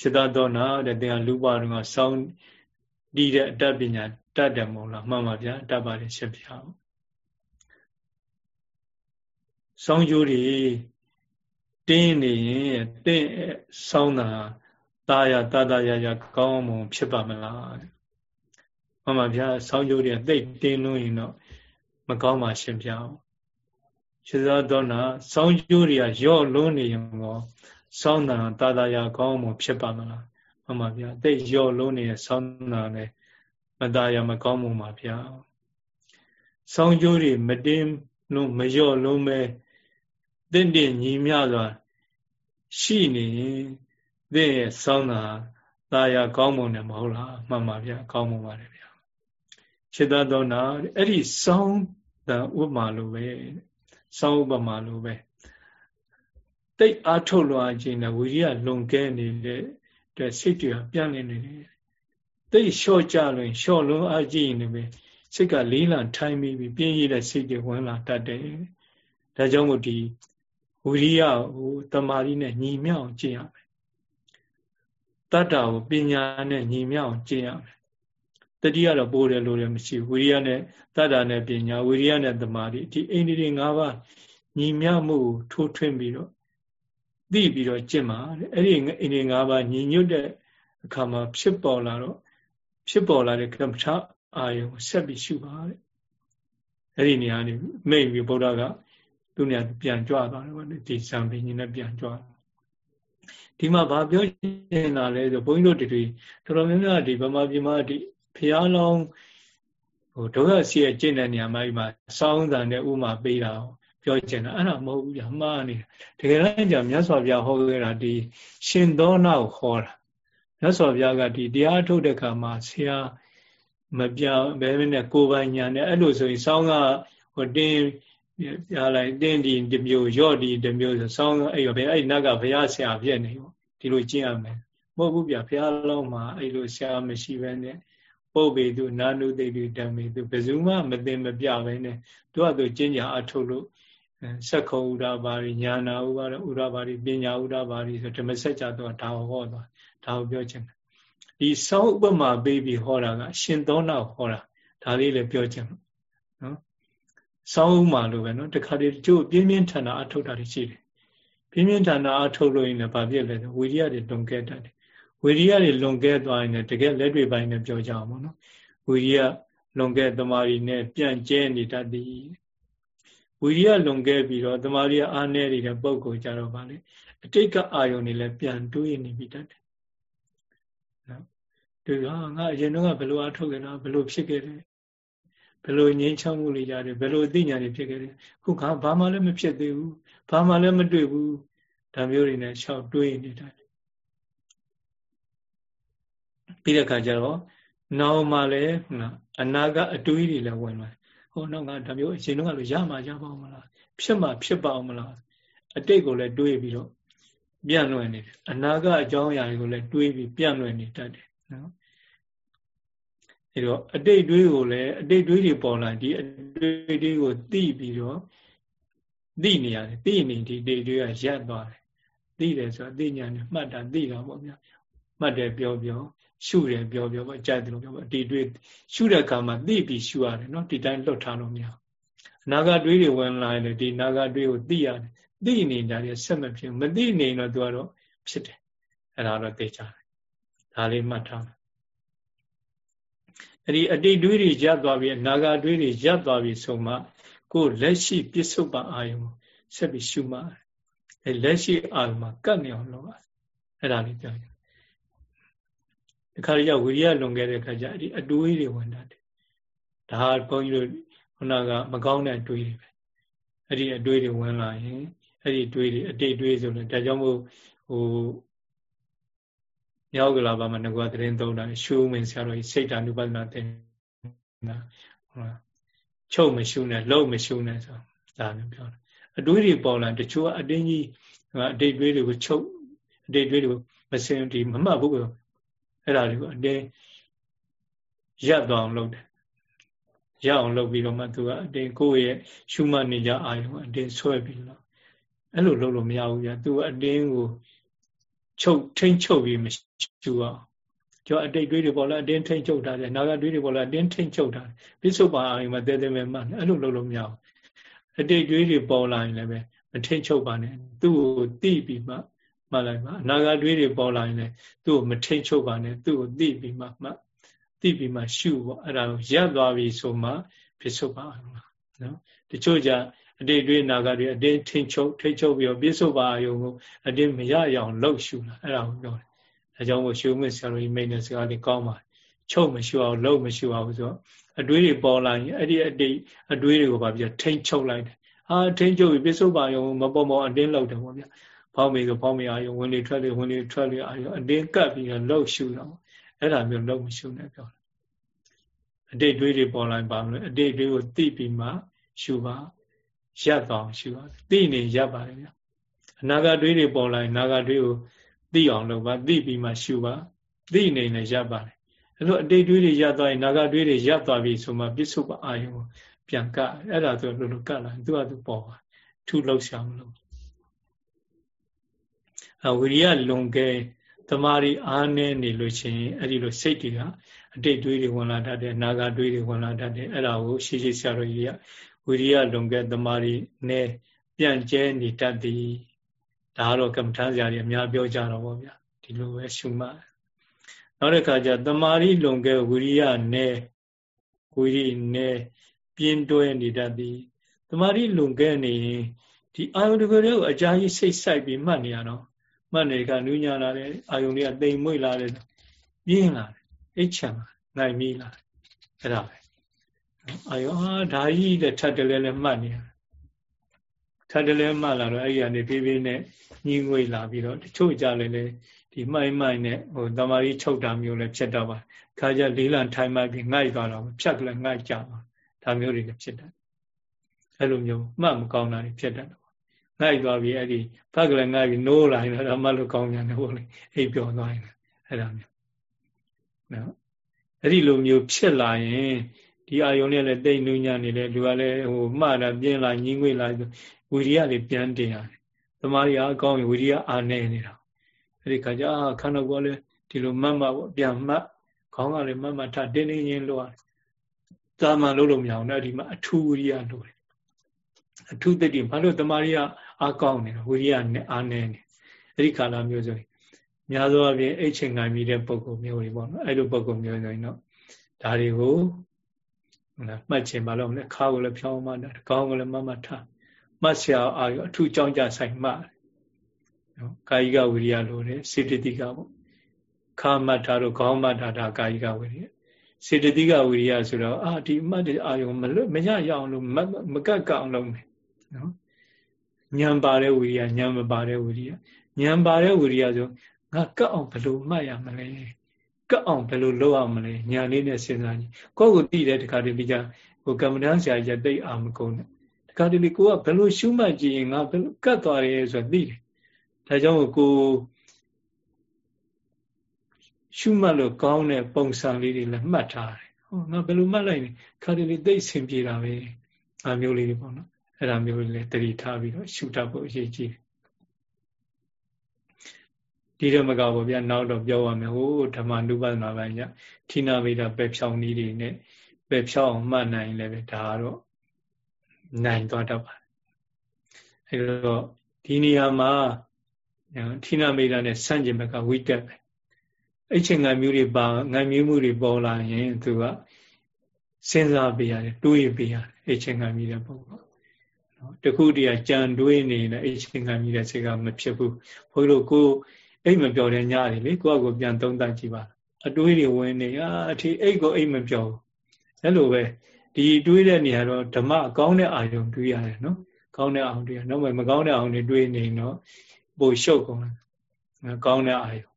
စိတ္တသောနာတဲ့တရားလူဝတုန်းကစောင်းတည်တဲ့အတ္တပညာတတ်တယ်မဟုတ်လားမှန်ပါဗျာတတ်ပါတယ်ရှင်ပြအောင်စောင်းကြိုးတွေတင်းနေရင်တင့်စောင်းတာตาရတတရရကောင်းမှုဖြစ်ပါမလားမှန်ပါဗျာဆောင်းကြိုးတွေသိတင်းလို့ရင်တော့မကောင်းပါရှင်ဗျာ ခြေသောတော့နာဆောင်းကြိုးတွေကရော့လုံးနေရင်တော့ဆောင်းတာတာတာရကောင်းမှုဖြစ်ပါမလားမှန်ပါဗျာသိရော့လုံးနေတဲ့ဆောင်းတာလည်းမตาရမကောင်းမှုပါဗျာဆောင်းကြိုးတွေမတင်းလုံးမရော့လုံးပဲတင့်တင့်ညီမြစွာရှိနေရင်သင်ရဲ့ဆောင်းတာတာယာကောင်းမွန်တယ်မဟုတ်လားမှန်ပါဗျာကောင်းမွန်ပါတယ်ဗျာခြေသားသောနာအဲ့ဒီစောင်းတန်ဥပမာလိုပဲ စောင်းဥပမာလိုပဲတိတ်အားထုတ်လွှာခြင်းနဲ့ဝိရိယလွန်ကဲနေတဲ့တတဲ့စိတ်တွေကပြန့်နေနေတယ်တိတ်လျှော့ကြလို့လျှော့လုံးအားကြည့်နေပဲစိတ်ကလေးလံထိုင်းပြီးပြင်းရတဲ့စိတ်တွေဝင်လာတတ်တယ်ဒါကြောင့်မို့ဒီဝိရိယဟိုတမာရီနဲ့ညီမြောက်ကျင့်ရမယ်တတ္တာကိုပညာနဲ့ညီမြောက်ကျင့်ရမယ် တတိယတော့ပိုးတယ်လို့လည်းမရှိဘူးဝိရိယနဲ့တတ္တာနဲ့ပညာဝိရိယနဲ့တမာရီဒီအိန္ဒိတွေ၅ပါးညီမြောက်မှုကိုထိုးထွင်းပြီးတော့သိပြီးတော့ကျင့်ပါတဲ့အဲ့ဒီအိန္ဒိ၅ပါးညီညွတ်တဲ့အခါမှာဖြစ်ပေါ်လာတော့ဖြစ်ပေါ်လာတဲ့ကမ္မထအာယုံဆက်ပြီးရှုပါတဲ့အဲ့ဒီနေရာနေမိတ်ပြီးဗုဒ္ဓကသူနေရာပြန်ကြွသွားတယ်ဗောလေဒီဇံပင်ကြီးနဲ့ပြန်ကြွဒီမှာဗာပြောနေတာလဲဆိုဘုန်းကြီးတို့တွေတော်တော်များများဒီဗမာပြည်မှာဒီ ဖျားလောင်းဟိုဒုက္ခစီရဲ့ကျင့်တဲ့နေရာမှာဒီမှာစောင်းတန်တဲ့ဥမာပေးတာပြောချင်တာအဲ့ဒါမဟုတ်ဘူးညာမှားနေတကယ်လည်းကြာမြတ်စွာဘုရားဟောခဲ့တာဒီရှင်သောနာကိုဟောတာမြတ်စွာဘုရားကဒီတရားထုတ်တဲ့ခါမှာဆရာမပြဘဲနဲ့ကိုယ်ပိုင်ညာနဲ့အဲ့လိုဆိုရင်စောင်းကဟိုတင်းပြလိုက်တင်းဒီတမျိုးရော့ဒီတမျိုးဆိုစောင်းအဲ့ရောဘယ်အဲ့နတ်ကဘုရားဆရာဖြစ်နေပေါ့ဒီလိုကျင့်ရမယ်မဟုတ်ဘူးဗျဘုရားလုံးမှာအဲ့လိုဆရာမရှိဘဲနဲ့ ပုပ်ပေသူနာနုသိတုဓမ္မေသူဘယ်သူမှမသိမပြပဲနဲ့သူကသူကျင့်ကြအထုတ်လို့စက္ခုံဥဒ္ဒပါရိညာနာဥပါဒဥဒ္ဒပါရိပညာဥဒ္ဒပါရိဆိုဓမ္မစကြာတော့ဒါဟောသွားဒါကိုပြောချင်တယ်ဒီဆောင်းဥပမာပေးပြီးဟောတာက ရှင်သောနာဟောတာဒါလေးလည်းပြောချင်နော်ဆောင်းဥမာလိုပဲနော်တခါတည်းကျို့ပြင်းပြင်းထန်တာအထုတ်တာရှိတယ်ပြင်းပြင်းထန်တာအထုတ်လို့ရင်လည်းဘာဖြစ်လဲဆိုဝိရိယတွေလွန်ကဲတတ်တယ် ဝိရိယတွေလွန်ကဲသွားရင်လည်းတကယ်လက်တွေပိုင်းနဲ့ပြောကြအောင်ပေါ့နော်ဝိရိယလွန်ကဲတမာရီနဲ့ပြန့်ကျဲနေတတ်သည်ဝိရိယလွန်ကဲပြီးတော့တမာရီအားနည်းနေတဲ့ပုံကိုကြတော့ဗာလေအတိတ်ကအာယုန်တွေလည်းပြန်တွေးနေပြီတတ်တယ်နော်ဒီကငါအရင်တော့ဘယ်လိုအထုတ်ခဲ့တာဘယ်လိုဖြစ်ခဲ့တယ်ဘယ်လိုငြိမ်းချမ်းမှုတွေရတယ်ဘယ်လိုအသိဉာဏ်တွေဖြစ်ခဲ့တယ်ခုကဘာမှလည်းမဖြစ်သေးဘူးဘာမှလည်းမတွေ့ဘူးဒါမျိုးတွေနဲ့ရှောက်တွေးနေတယ် ပြီးတဲ့ခါကျတော့နောက်မှလည်းအနာကအတွေးတွေလည်းဝင်လာဟောတော့ငါဒါမျိုးအရင်တော့လို့ရမှာရပါအောင်မလားဖြစ်မှာဖြစ်ပါအောင်မလားအတိတ်ကိုလည်းတွေးပြီးတော့ပြန့်လွင့်နေတယ်အနာကအကြောင်းအရာတွေကိုလည်းတွေးပြီးပြန့်လွင့်နေတတ်တယ်နော်အဲတော့အတိတ်တွေးကိုလည်းအတိတ်တွေးတွေပေါ်လာဒီအတိတ်တွေကိုသိပြီးတော့သိနေရတယ်သိနေဒီအတိတ်တွေကရပ်သွားတယ်သိတယ်ဆိုတော့သိညာနဲ့မှတ်တာသိတာပေါ့ဗျာမှတ်တယ်ပြောပြော ရှုတယ်ပြောပြောပေါ့ကြိုက်တယ်လို့ပြောပေါ့ဒီတွေးရှုတဲ့အခါမှာသိပြီးရှုရတယ်နော်ဒီတိုင်းလွတ်ထားလို့မရအနာဂတ်တွေးတွေဝင်လာရင်ဒီနာဂတ်တွေးကိုသိရတယ်သိနေတာတွေဆက်မဖြစ်မသိနေတော့သူကတော့ဖြစ်တယ်အဲ့ဒါတော့သိကြတယ်ဒါလေးမှတ်ထားမယ်အဲ့ဒီအတိတ်တွေးတွေရပ်သွားပြီးအနာဂတ်တွေးတွေရပ်သွားပြီးဆိုမှကိုယ်လက်ရှိပြစ္ဆုတ်ပအာယုံဆက်ပြီးရှုမှအဲလက်ရှိအာယုံမှာကတ်နေအောင်လုပ်ပါအဲ့ဒါလေးပြောရင်ဒီ ခါကျဝိရိယလွန်ခဲ့တဲ့ခါကျအဲ့ဒီအတွေးတွေဝင်တတ်တယ်ဒါဘုန်းကြီးတို့ခုနကမကောင်းတဲ့အတွေးတွေပဲအဲ့ဒီအတွေးတွေဝင်လာရင်အဲ့ဒီတွေးတွေအတိတ်တွေးဆိုလို့ဒါကြောင့်မို့ဟိုမြောက်ကလာပါမှာငကွာသတင်းသုံးတာရှုမင်းဆရာတော်ကြီးစိတ်ဓာနုပဒနာသင်တာဟုတ်လားချုပ်မရှုနဲ့လုံမရှုနဲ့ဆိုဒါမျိုးပြောတာအတွေးတွေပေါ်လာတချို့ကအတင်းကြီးအတိတ်တွေးတွေကိုချုပ်အတိတ်တွေးတွေကိုမစင်ဒီမမှတ်ဘူး အဲ့ဒါတွေကိုအတင်းရပ်သွားအောင်လုပ်တယ်ရအောင်လုပ်ပြီးတော့မှသူကအတင်းကိုယ့်ရဲ့ရှုမှတ်နေကြအာရုံအတင်းဆွဲပြီးတော့အဲ့လိုလုပ်လို့မရဘူးဗျာသူအတင်းကိုချုပ်ထိမ့်ချုပ်ပြီးမရှုအောင်ကျော်အတိတ်တွေးတွေပေါ်လာအတင်းထိမ့်ချုပ်တာတယ်နာဂတွေးတွေပေါ်လာအတင်းထိမ့်ချုပ်တာပြစ္ဆုတ်ပါအာရုံမှာတဲတဲမဲမှအဲ့လိုလုပ်လို့မရဘူးအတိတ်တွေးတွေပေါ်လာရင်လည်းပဲမထိမ့်ချုပ်ပါနဲ့သူ့ကိုတိပြီးမှ မှတ်လိုက်ပါအနာဂတ်တွေးတွေပေါ်လာရင်လည်းသူ့ကိုမထိန်ချုပ်ပါနဲ့သူ့ကိုသိပြီးမှမှတ်သိပြီးမှရှုပေါ့အဲ့ဒါကိုရပ်သွားပြီဆိုမှဖြစ်စုပါအောင်နော်တချို့ကြအတိတ်တွေးနာဂတ်တွေအတင်းထိန်ချုပ်ထိန်ချုပ်ပြီးတော့ပြစ္ဆုတ်ပါအယုံကိုအတင်းမရရအောင်လှုပ်ရှုလာအဲ့ဒါကိုပြောတယ်အဲကြောင့်မို့ရှုမဆရာတော်ကြီးမိတ်တဲ့စကားလေးကောင်းပါတယ်ချုပ်မရှုအောင်လှုပ်မရှုအောင်ဆိုတော့အတွေးတွေပေါ်လာရင်အဲ့ဒီအတိတ်အတွေးတွေကိုပါပြီးထိန်ချုပ်လိုက်တယ်အာထိန်ချုပ်ပြီးပြစ္ဆုတ်ပါအယုံမပေါ်ပေါ်အတင်းလှုပ်တယ်ပေါ့ဗျာ ဖောင်းမေဆိုဖောင်းမေအာယုံဝင်လေထွက်လေဝင်လေထွက်လေအာယုံအတင်းကပ်ပြီးတော့လှုပ်ရှုတော့အဲ့ဒါမျိုးလှုပ်မရှုနဲ့ပြောတယ်အတိတ်တွေးတွေပေါ်လာပါမလို့အတိတ်တွေကိုသိပြီးမှရှုပါရပ်သွားရှုပါသိနေရပ်ပါလေဗျာအနာဂတ်တွေးတွေပေါ်လာရင်နာဂတ်တွေကိုသိအောင်လုပ်ပါသိပြီးမှရှုပါသိနေနေရပါတယ်အဲ့လိုအတိတ်တွေးတွေရသွားရင်နာဂတွေးတွေရသွားပြီဆိုမှပစ္စုပအာယုံပြန်ကအဲ့ဒါဆိုလို့လို့ကလာသူကသူပေါ်ပါထူလောက်ရှာမလို့ အဝိရိယလွန်ကဲတမာရီအားနည်းနေလို့ရှိရင်အဲ့ဒီလိုစိတ်တွေကအတိတ်တွေးတွေဝင်လာတတ်တယ်နာဂတွေးတွေဝင်လာတတ်တယ်အဲ့ဒါကိုရှေးရှေးဆရာတော်ကြီးကဝိရိယလွန်ကဲတမာရီနဲ့ပြန့်ကျဲနေတတ်သည်ဒါကတော့ကမ္မထမ်းစရာတွေအများပြောကြတော့ဗောဗျာဒီလိုပဲရှုမှတ်နောက်တစ်ခါကျတမာရီလွန်ကဲဝိရိယနဲ့ဝိရိနဲ့ပြင်းတွဲနေတတ်သည်တမာရီလွန်ကဲနေရင်ဒီအာယုတကယ်ကိုအကြာကြီးစိတ်ဆိုင်ပြီးမှတ်နေရတော့ မှတ်နေကနူးညံလာတယ်အာယုန်တွေကတိမ်မွေ့လာတယ်ပြင်းလာတယ်အိတ်ချမ်းနိုင်မိလာတယ်အဲ့ဒါပဲအာယုန်ဟာဒါကြီးတဲ့ထပ်တယ်လဲလဲမှတ်နေရထပ်တယ်လဲမှတ်လာတော့အဲ့ဒီကနေပြေးပြေးနဲ့ညီငွေလာပြီးတော့တချို့ကြလည်းလေဒီမှိုင်းမှိုင်းနဲ့ဟိုတမာရီချုပ်တာမျိုးလည်းဖြစ်တော့ပါခါကြလေးလံထိုင်မှပြီးငိုက်သွားတော့ဖြတ်ကလေးငိုက်ကြပါဒါမျိုးတွေလည်းဖြစ်တယ်အဲ့လိုမျိုးမှတ်မကောင်းတာတွေဖြစ်တတ်တယ် ငိုက်သွားပြီအဲ့ဒီဖက်ကလေးငိုက်ပြီးနိုးလာရင်တော့မှတ်လို့ကောင်းပြန်တယ်ဟုတ်လေအိပ်ပျော်သွားရင်အဲ့ဒါမျိုးနော်အဲ့ဒီလိုမျိုးဖြစ်လာရင်ဒီအာယုံနဲ့လည်းတိတ်နူးညံ့နေတယ်လူကလည်းဟိုမှတ်တာပြင်းလာညင်းငွေလာဝီရိယတွေပြန်တင်ရတယ်သမာဓိအားကောင်းရင်ဝီရိယအားနေနေတာအဲ့ဒီခါကျအာခန္ဓာကိုယ်လည်းဒီလိုမှတ်မှပေါ့ပြန်မှတ်ခေါင်းကလည်းမှတ်မှတ်ထတင်းနေရင်လို့ရတယ်သာမန်လို့လို့မရအောင်နော်ဒီမှာအထူးဝိရိယလို့တယ်အထူးတတိဘာလို့တမာရီက အားကောင်းနေတော့ဝိရိယနဲ့အားနေနေအဲ့ဒီခါလာမျိုးဆိုရင်များသောအားဖြင့်အိတ်ချင်နိုင်ပြီးတဲ့ပုံကုမျိုးတွေပေါ့နော်အဲ့လိုပုံကုမျိုးဆိုရင်တော့ဒါတွေကိုဟုတ်လားမှတ်ချင်ပါလို့လေခါကိုလည်းဖြောင်းမှတာခေါင်းကိုလည်းမမထားမှတ်ဆရာအာရုံအထူးကြောင်းကြဆိုင်မှတ်နော်ကာယိကဝိရိယလို့တယ်စေတသိကပေါ့ခါမှတ်တာတို့ခေါင်းမှတ်တာဒါကာယိကဝိရိယစေတသိကဝိရိယဆိုတော့အာဒီမှတ်တဲ့အာယုံမလွတ်မရရအောင်လို့မကတ်ကအောင်လုပ်မယ်နော် ဉာဏ်ပါတဲ့ဝိရိယဉာဏ်မပါတဲ့ဝိရိယဉာဏ်ပါတဲ့ဝိရိယဆိုငါကတ်အောင်ဘယ်လိုမှတ်ရမလဲကတ်အောင်ဘယ်လိုလုပ်ရမလဲညာလေးနဲ့စဉ်းစားကြည့်ကိုယ့်ကိုသိတဲ့တခါတည်းကြဟိုကမ္မဋ္ဌာန်းဆရာကြီးတိတ်အာမကုန်နဲ့တခါတည်းကိုကဘယ်လိုရှုမှတ်ကြည့်ရင်ငါဘယ်လိုကတ်သွားရဲဆိုသိတယ်ဒါကြောင့်ကိုရှုမှတ်လို့ကောင်းတဲ့ပုံစံလေးတွေလည်းမှတ်ထားတယ်ဟောငါဘယ်လိုမှတ်လိုက်လဲခါတည်းသိတ်ဆင်ပြေတာပဲအမျိုးလေးတွေပေါ့နော် အဲ့ဒါမျိုးလေးတတိထားပြီးတော့ရှုတတ်ဖို့အရေးကြီးတယ်ဒီတော့မကဘူးဗျာနောက်တော့ပြောရမယ်ဟိုဓမ္မနုပဒနာပိုင်းညဌိနာမိတာပဲဖြောင်းနည်းတွေနဲ့ပဲဖြောင်းအောင်မှတ်နိုင်လည်းပဲဒါကတော့နိုင်သွားတတ်ပါတယ်အဲ့တော့ဒီနေရာမှာဌိနာမိတာနဲ့ဆန့်ကျင်ဘက်ကဝိတက်ပဲအဲ့ချိန်ငံမျိုးတွေပါငံမျိုးမှုတွေပေါ်လာရင်သူကစဉ်းစားပေးရတယ်တွေးပေးရတယ်အဲ့ချိန်ငံမျိုးတဲ့ပုံပေါ့နော် တခုတည်းကကြံတွေးနေတယ်အဲ့ချိန်ငံမျိုးတဲ့စိတ်ကမဖြစ်ဘူးဘုန်းကြီးတို့ကိုအိတ်မပြောတဲ့ညတွေလေကိုယ့်အကိုပြန်သုံးသပ်ကြည့်ပါအတွေးတွေဝင်နေအာအထီအိတ်ကိုအိတ်မပြောဘူးအဲ့လိုပဲဒီတွေးတဲ့နေရာတော့ဓမ္မကောင်းတဲ့အာယုံတွေးရတယ်နော်ကောင်းတဲ့အာယုံတွေးရတော့မကောင်းတဲ့အာယုံတွေတွေးနေတော့ပိုရှုပ်ကုန်တယ်ကောင်းတဲ့အာယုံ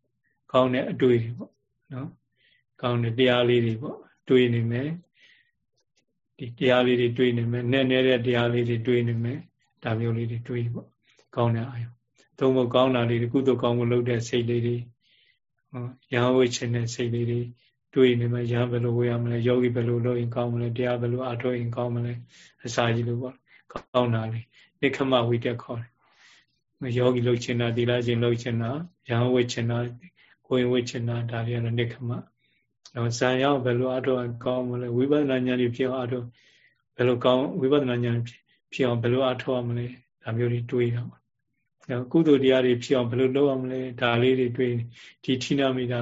ကောင်းတဲ့အတွေ့တွေပေါ့နော်ကောင်းတဲ့တရားလေးတွေပေါ့တွေးနေမယ် ဒီတရားလေးတွေတွေးနေမယ်နဲ့နေတဲ့တရားလေးတွေတွေးနေမယ်ဒါမျိုးလေးတွေတွေးပေါ့ကောင်းတဲ့အာယုံသုံးဖို့ကောင်းတာလေးတွေကုသိုလ်ကောင်းမှုလုပ်တဲ့စိတ်လေးတွေဟောရဟဝိခြင်းတဲ့စိတ်လေးတွေတွေးနေမယ်ရဟဘယ်လိုဝေရမလဲယောဂီဘယ်လိုလုပ်ရင်ကောင်းမလဲတရားဘယ်လိုအားထုတ်ရင်ကောင်းမလဲအစာကြီးလို့ပေါ့ကောင်းတာလေးနိခမဝိတက်ခေါ်တယ်ယောဂီလုပ်ချင်တာသီလရှင်လုပ်ချင်တာရဟဝိချင်တာကိုယ်ဝိချင်တာဒါတွေကတော့နိခမ တော့ဇာရောက်ဘယ်လိုအထောက်ကောင်းမလဲဝိပဿနာဉာဏ်ကြီးဖြစ်အောင်အထောက်ဘယ်လိုကောင်းဝိပဿနာဉာဏ်ဖြစ်အောင်ဘယ်လိုအထောက်ရမလဲဒါမျိုးတွေတွေးရမှာ။ကုသိုလ်တရားတွေဖြစ်အောင်ဘယ်လိုလုပ်ရမလဲဒါလေးတွေတွေးဒီဌိနမိတာ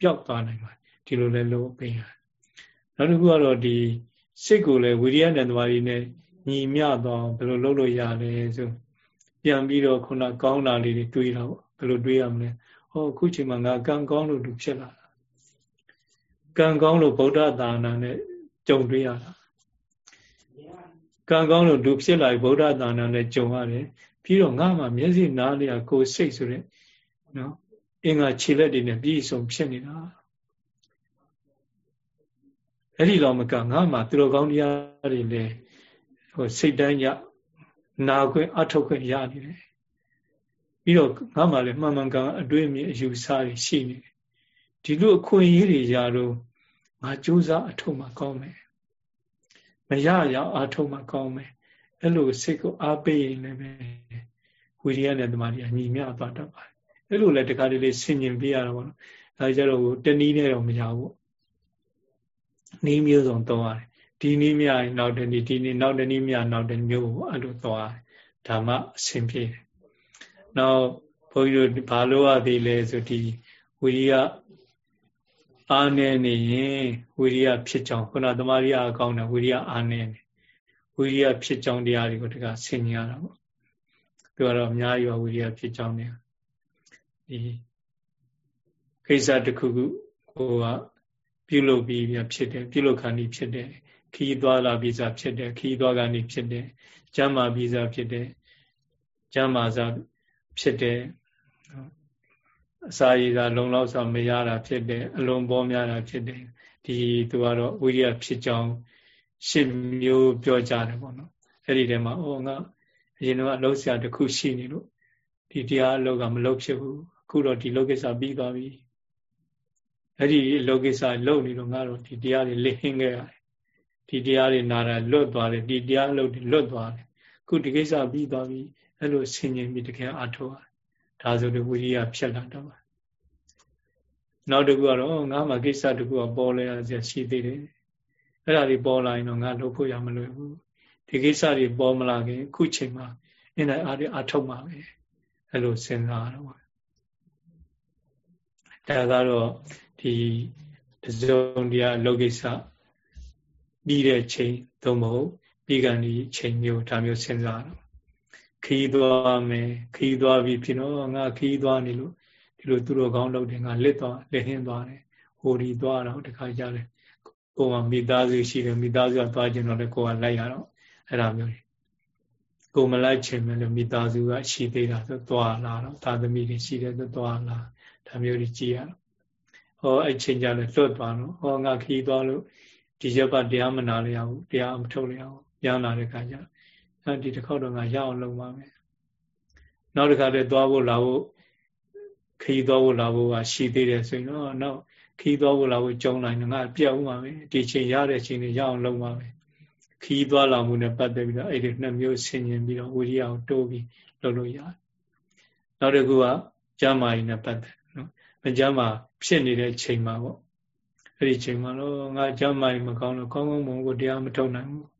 ပျောက်သွားနိုင်ပါဒီလိုလဲလုပ်ပေးရတယ်။နောက်တစ်ခုကတော့ဒီစိတ်ကိုလည်းဝိရိယနဲ့တမာရီနဲ့ညီမျှသွားဘယ်လိုလုပ်လို့ရလဲဆိုပြန်ပြီးတော့ခုနကောင်းတာလေးတွေတွေးတာပေါ့ဘယ်လိုတွေးရမလဲ။ဟောအခုချိန်မှာငါကံကောင်းလို့လူဖြစ်လာတာ ကံကောင်းလို့ဗုဒ္ဓသာနာနဲ့ကြုံတွေ့ရတာကံကောင်းလို့လူဖြစ်လာပြီဗုဒ္ဓသာနာနဲ့ကြုံရတယ်ပြီးတော့ငါမှမျက်စိနားလျာကိုယ်စိတ်ဆိုတဲ့နော်အင်္ဂါခြေလက်တွေနဲ့ပြည့်စုံဖြစ်နေတာအဲ့ဒီတော့မကငါမှသူတော်ကောင်းတရားတွေလည်းဟိုစိတ်တိုင်းရနာခွင့်အထုတ်ခွင့်ရနေတယ်ပြီးတော့ငါမှလည်းမှန်မှန်ကန်အတွေ့အမြင်အယူဆတွေရှိနေတယ် ဒီလိုအခွင့်အရေးတွေရတော့ငါစူးစမ်းအထုံးမှကောင်းမယ်မရရအထုံးမှကောင်းမယ်အဲ့လိုစိတ်ကိုအားပေးရင်လည်းပဲဝိရိယနဲ့တမာတိအညီမျှသွားတတ်ပါတယ်အဲ့လိုလည်းတခါတလေဆင်ញင်ပြရတာပေါ့နော်ဒါကြတော့တနည်းနဲ့တော့မရဘူးနီးမျိုးစုံသုံးရတယ်ဒီနည်းမြရင်နောက်တနည်းဒီနည်းနောက်တနည်းမြနောက်တမျိုးအဲ့လိုသွားတယ်ဒါမှအဆင်ပြေတယ်နောက်ဘုန်းကြီးတို့ဘာလို့ရသေးလဲဆိုဒီဝိရိယ အာနေနေရင်ဝိရိယဖြစ်ကြောင်းခုနသမာဓိအကောင်းတယ်ဝိရိယအာနေနေဝိရိယဖြစ်ကြောင်းတရားတွေကိုတကဆင်ញရတာပေါ့သူကတော့အများကြီးပါဝိရိယဖြစ်ကြောင်းနေဒီကိစ္စတစ်ခုခုကိုကပြုလုပ်ပြီးပြဖြစ်တယ်ပြုလုပ်ခန္ဒီဖြစ်တယ်ခီးသွားလာပြီးစားဖြစ်တယ်ခီးသွားခန္ဒီဖြစ်တယ်ကျမ်းမာပြီးစားဖြစ်တယ်ကျမ်းမာစားဖြစ်တယ် အစာရည်သာလုံလောက်စွာမရတာဖြစ်တယ်အလွန်ပေါ်များတာဖြစ်တယ်ဒီသူကတော့ဝိရိယဖြစ်ကြောင်းရှစ်မျိုးပြောကြတယ်ပေါ့နော်အဲ့ဒီထဲမှာအော်ငါအရင်ကအလုပ်ဆရာတစ်ခုရှိနေလို့ဒီတရားအလုပ်ကမလုပ်ဖြစ်ဘူးအခုတော့ဒီလုပ်ကိစ္စပြီးသွားပြီအဲ့ဒီလုပ်ကိစ္စလုပ်နေတော့ငါတော့ဒီတရားတွေလစ်ဟင်းခဲ့ရတယ်ဒီတရားတွေနာတာလွတ်သွားတယ်ဒီတရားအလုပ်တွေလွတ်သွားတယ်အခုဒီကိစ္စပြီးသွားပြီအဲ့လိုဆင်ញင်ပြီးတကယ်အထောက် ဒါဆိုဒီဝိရိယဖြစ်လာတော့ပါနောက်တစ်ခုကတော့ငါမှကိစ္စတစ်ခုကပေါ်လဲရစရှိသေးတယ်အဲ့ဒါတွေပေါ်လာရင်တော့ငါလုပ်ဖို့ရမလွယ်ဘူးဒီကိစ္စတွေပေါ်မလာခင်ခုချိန်မှာအင်းတိုင်းအားတွေအထုတ်မှာပဲအဲ့လိုစဉ်းစားတော့ပါဒါကတော့ဒီတစုံတရားလောကိစ္စပြီးတဲ့ချိန်သို့မဟုတ်ပြီးကန်ဒီချိန်မျိုးဒါမျိုးစဉ်းစားတော့ ခီးသွားမယ်ခီးသွားပြီဖြစ်တော့ငါခီးသွားနေလို့ဒီလိုသူတို့ကောင်းလုပ်တယ်ငါလက်သွားလက်ဟင်းသွားတယ်ဟိုဒီသွားတော့တခါကြတယ်ကိုကမိသားစုရှိတယ်မိသားစုကသွားခြင်းတော့လေကိုကလိုက်ရတော့အဲ့ဒါမျိုးကိုမလိုက်ချင်မယ်လို့မိသားစုကရှိသေးတာဆိုသွားလာတော့သာသမီတွေရှိတယ်ဆိုသွားလာဒါမျိုးတွေကြည်ရတော့ဟောအဲ့ချိန်ကြလဲလွတ်သွားတော့ဟောငါခီးသွားလို့ဒီရက်ပတ်တရားမနာလျောက်တရားမထုတ်လျောက်ပြန်လာတဲ့ခါကျအဲ ဒီတစ်ခေါက်တော့ငါရအောင်လုပ်ပါမယ်နောက်တစ်ခါတည်းသွားဖို့လာဖို့ခီးသွားဖို့လာဖို့ကရှိသေးတယ်ဆိုရင်တော့နောက်ခီးသွားဖို့လာဖို့ကြုံနိုင်ငါပြတ်ဦးပါမယ်ဒီချိန်ရတဲ့ချိန်တွေရအောင်လုပ်ပါမယ်ခီးသွားလာမှုနဲ့ပတ်သက်ပြီးတော့အဲ့ဒီနှစ်မျိုးဆင်ញင်ပြီးတော့ဝိရိယကိုတိုးပြီးလုပ်လို့ရတယ်နောက်တစ်ခုကကျမ်းမာရေးနဲ့ပတ်သက်နော်မကျမ်းမာဖြစ်နေတဲ့ချိန်မှာပေါ့အဲ့ဒီချိန်မှာတော့ငါကျမ်းမာရေးမကောင်းတော့ကောင်းကောင်းမွန်ကိုတရားမထုတ်နိုင်ဘူး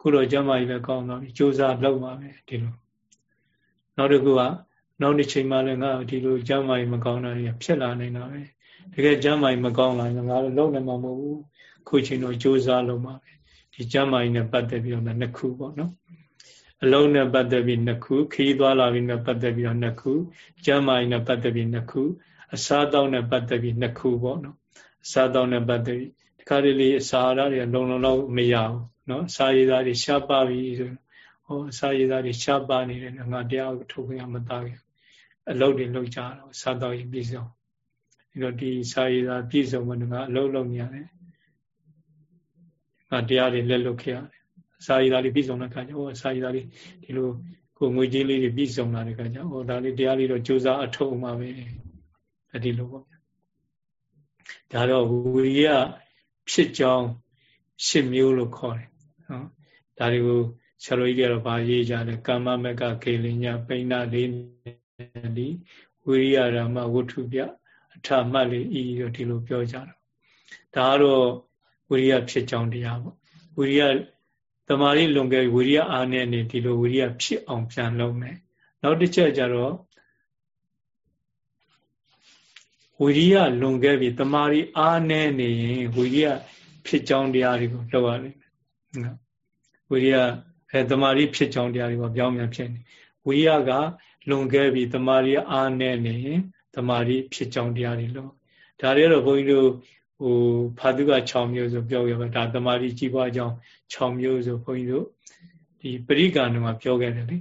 ခုတော့ကျမ်းမာရေးလည်းကောင်းသွားပြီစူးစမ်းလုပ်ပါမယ်ဒီလိုနောက်တစ်ခုကနောက်တစ်ချိန်မှလည်းငါဒီလိုကျမ်းမာရေးမကောင်းတာတွေဖြစ်လာနေတာပဲတကယ်ကျမ်းမာရေးမကောင်းလာရင်ငါလည်းလုံးနိုင်မှာမဟုတ်ဘူးခုချိန်တော့စူးစမ်းလုပ်ပါမယ်ဒီကျမ်းမာရေးနဲ့ပတ်သက်ပြီးတော့နှစ်ခုပေါ့နော်အလုံးနဲ့ပတ်သက်ပြီးနှစ်ခုခီးသွားလာပြီးနဲ့ပတ်သက်ပြီးတော့နှစ်ခုကျမ်းမာရေးနဲ့ပတ်သက်ပြီးနှစ်ခုအစားအသောက်နဲ့ပတ်သက်ပြီးနှစ်ခုပေါ့နော်အစားအသောက်နဲ့ပတ်သက်ပြီးဒီခါလေးလေးအစာအဟာရတွေလုံလုံလောက်မရဘူး နော်အစာရည်သားတွေရှားပါပြီဆိုဟောအစာရည်သားတွေရှားပါနေတယ်ငါတရားကိုထုတ်ခွင့်မသားခင်အလုပ်တွေလုပ်ကြတော့စားတော့ရင်ပြည့်စုံဒီတော့ဒီစာရည်သားပြည့်စုံမှငါအလုပ်လုပ်နေရတယ်ငါတရားတွေလက်လွတ်ခဲ့ရတယ်စာရည်သားတွေပြည့်စုံတဲ့အခါကျဟောစာရည်သားတွေဒီလိုကိုငွေကြေးလေးတွေပြည့်စုံလာတဲ့အခါကျဟောဒါလေးတရားလေးတော့ကြိုးစားအထောက်အမှာပဲအဲ့ဒီလိုပေါ့ဗျာဒါတော့ဝိရိယဖြစ်ကြောင်းရှစ်မျိုးလို့ခေါ်တယ် နော်ဒါတွေကိုဆရာတော်ကြီးတွေကတော့ဗာရေးကြတယ်ကာမမကခေလညာပိဏလေးဒီဝိရိယဓမ္မဝတ္ထုပြအထမှတ်လေးဤတော့ဒီလိုပြောကြတာဒါကတော့ဝိရိယဖြစ်ကြောင်းတရားပေါ့ဝိရိယတမာရီလွန်ခဲ့ဝိရိယအားနဲ့နေဒီလိုဝိရိယဖြစ်အောင်ပြန်လုပ်မယ်နောက်တစ်ချက်ကျတော့ဝိရိယလွန်ခဲ့ပြီတမာရီအားနဲ့နေရင်ဝိရိယဖြစ်ကြောင်းတရားတွေကိုလုပ်ရလိမ့်မယ် နော်ဝိရိယအဲတမာရီဖြစ်ကြောင်းတရားတွေပေါ့ပြောင်းပြန်ဖြစ်နေဝိရိယကလွန်ခဲ့ပြီတမာရီအားနဲ့နေရင်တမာရီဖြစ်ကြောင်းတရားတွေလို့ဒါတွေတော့ဘုန်းကြီးတို့ဟိုဖာတုက6မျိုးဆိုပြောခဲ့ပါဒါတမာရီကြီးပွားကြောင်း6မျိုးဆိုဘုန်းကြီးတို့ဒီပရိက္ခဏမှာပြောခဲ့တယ်လေ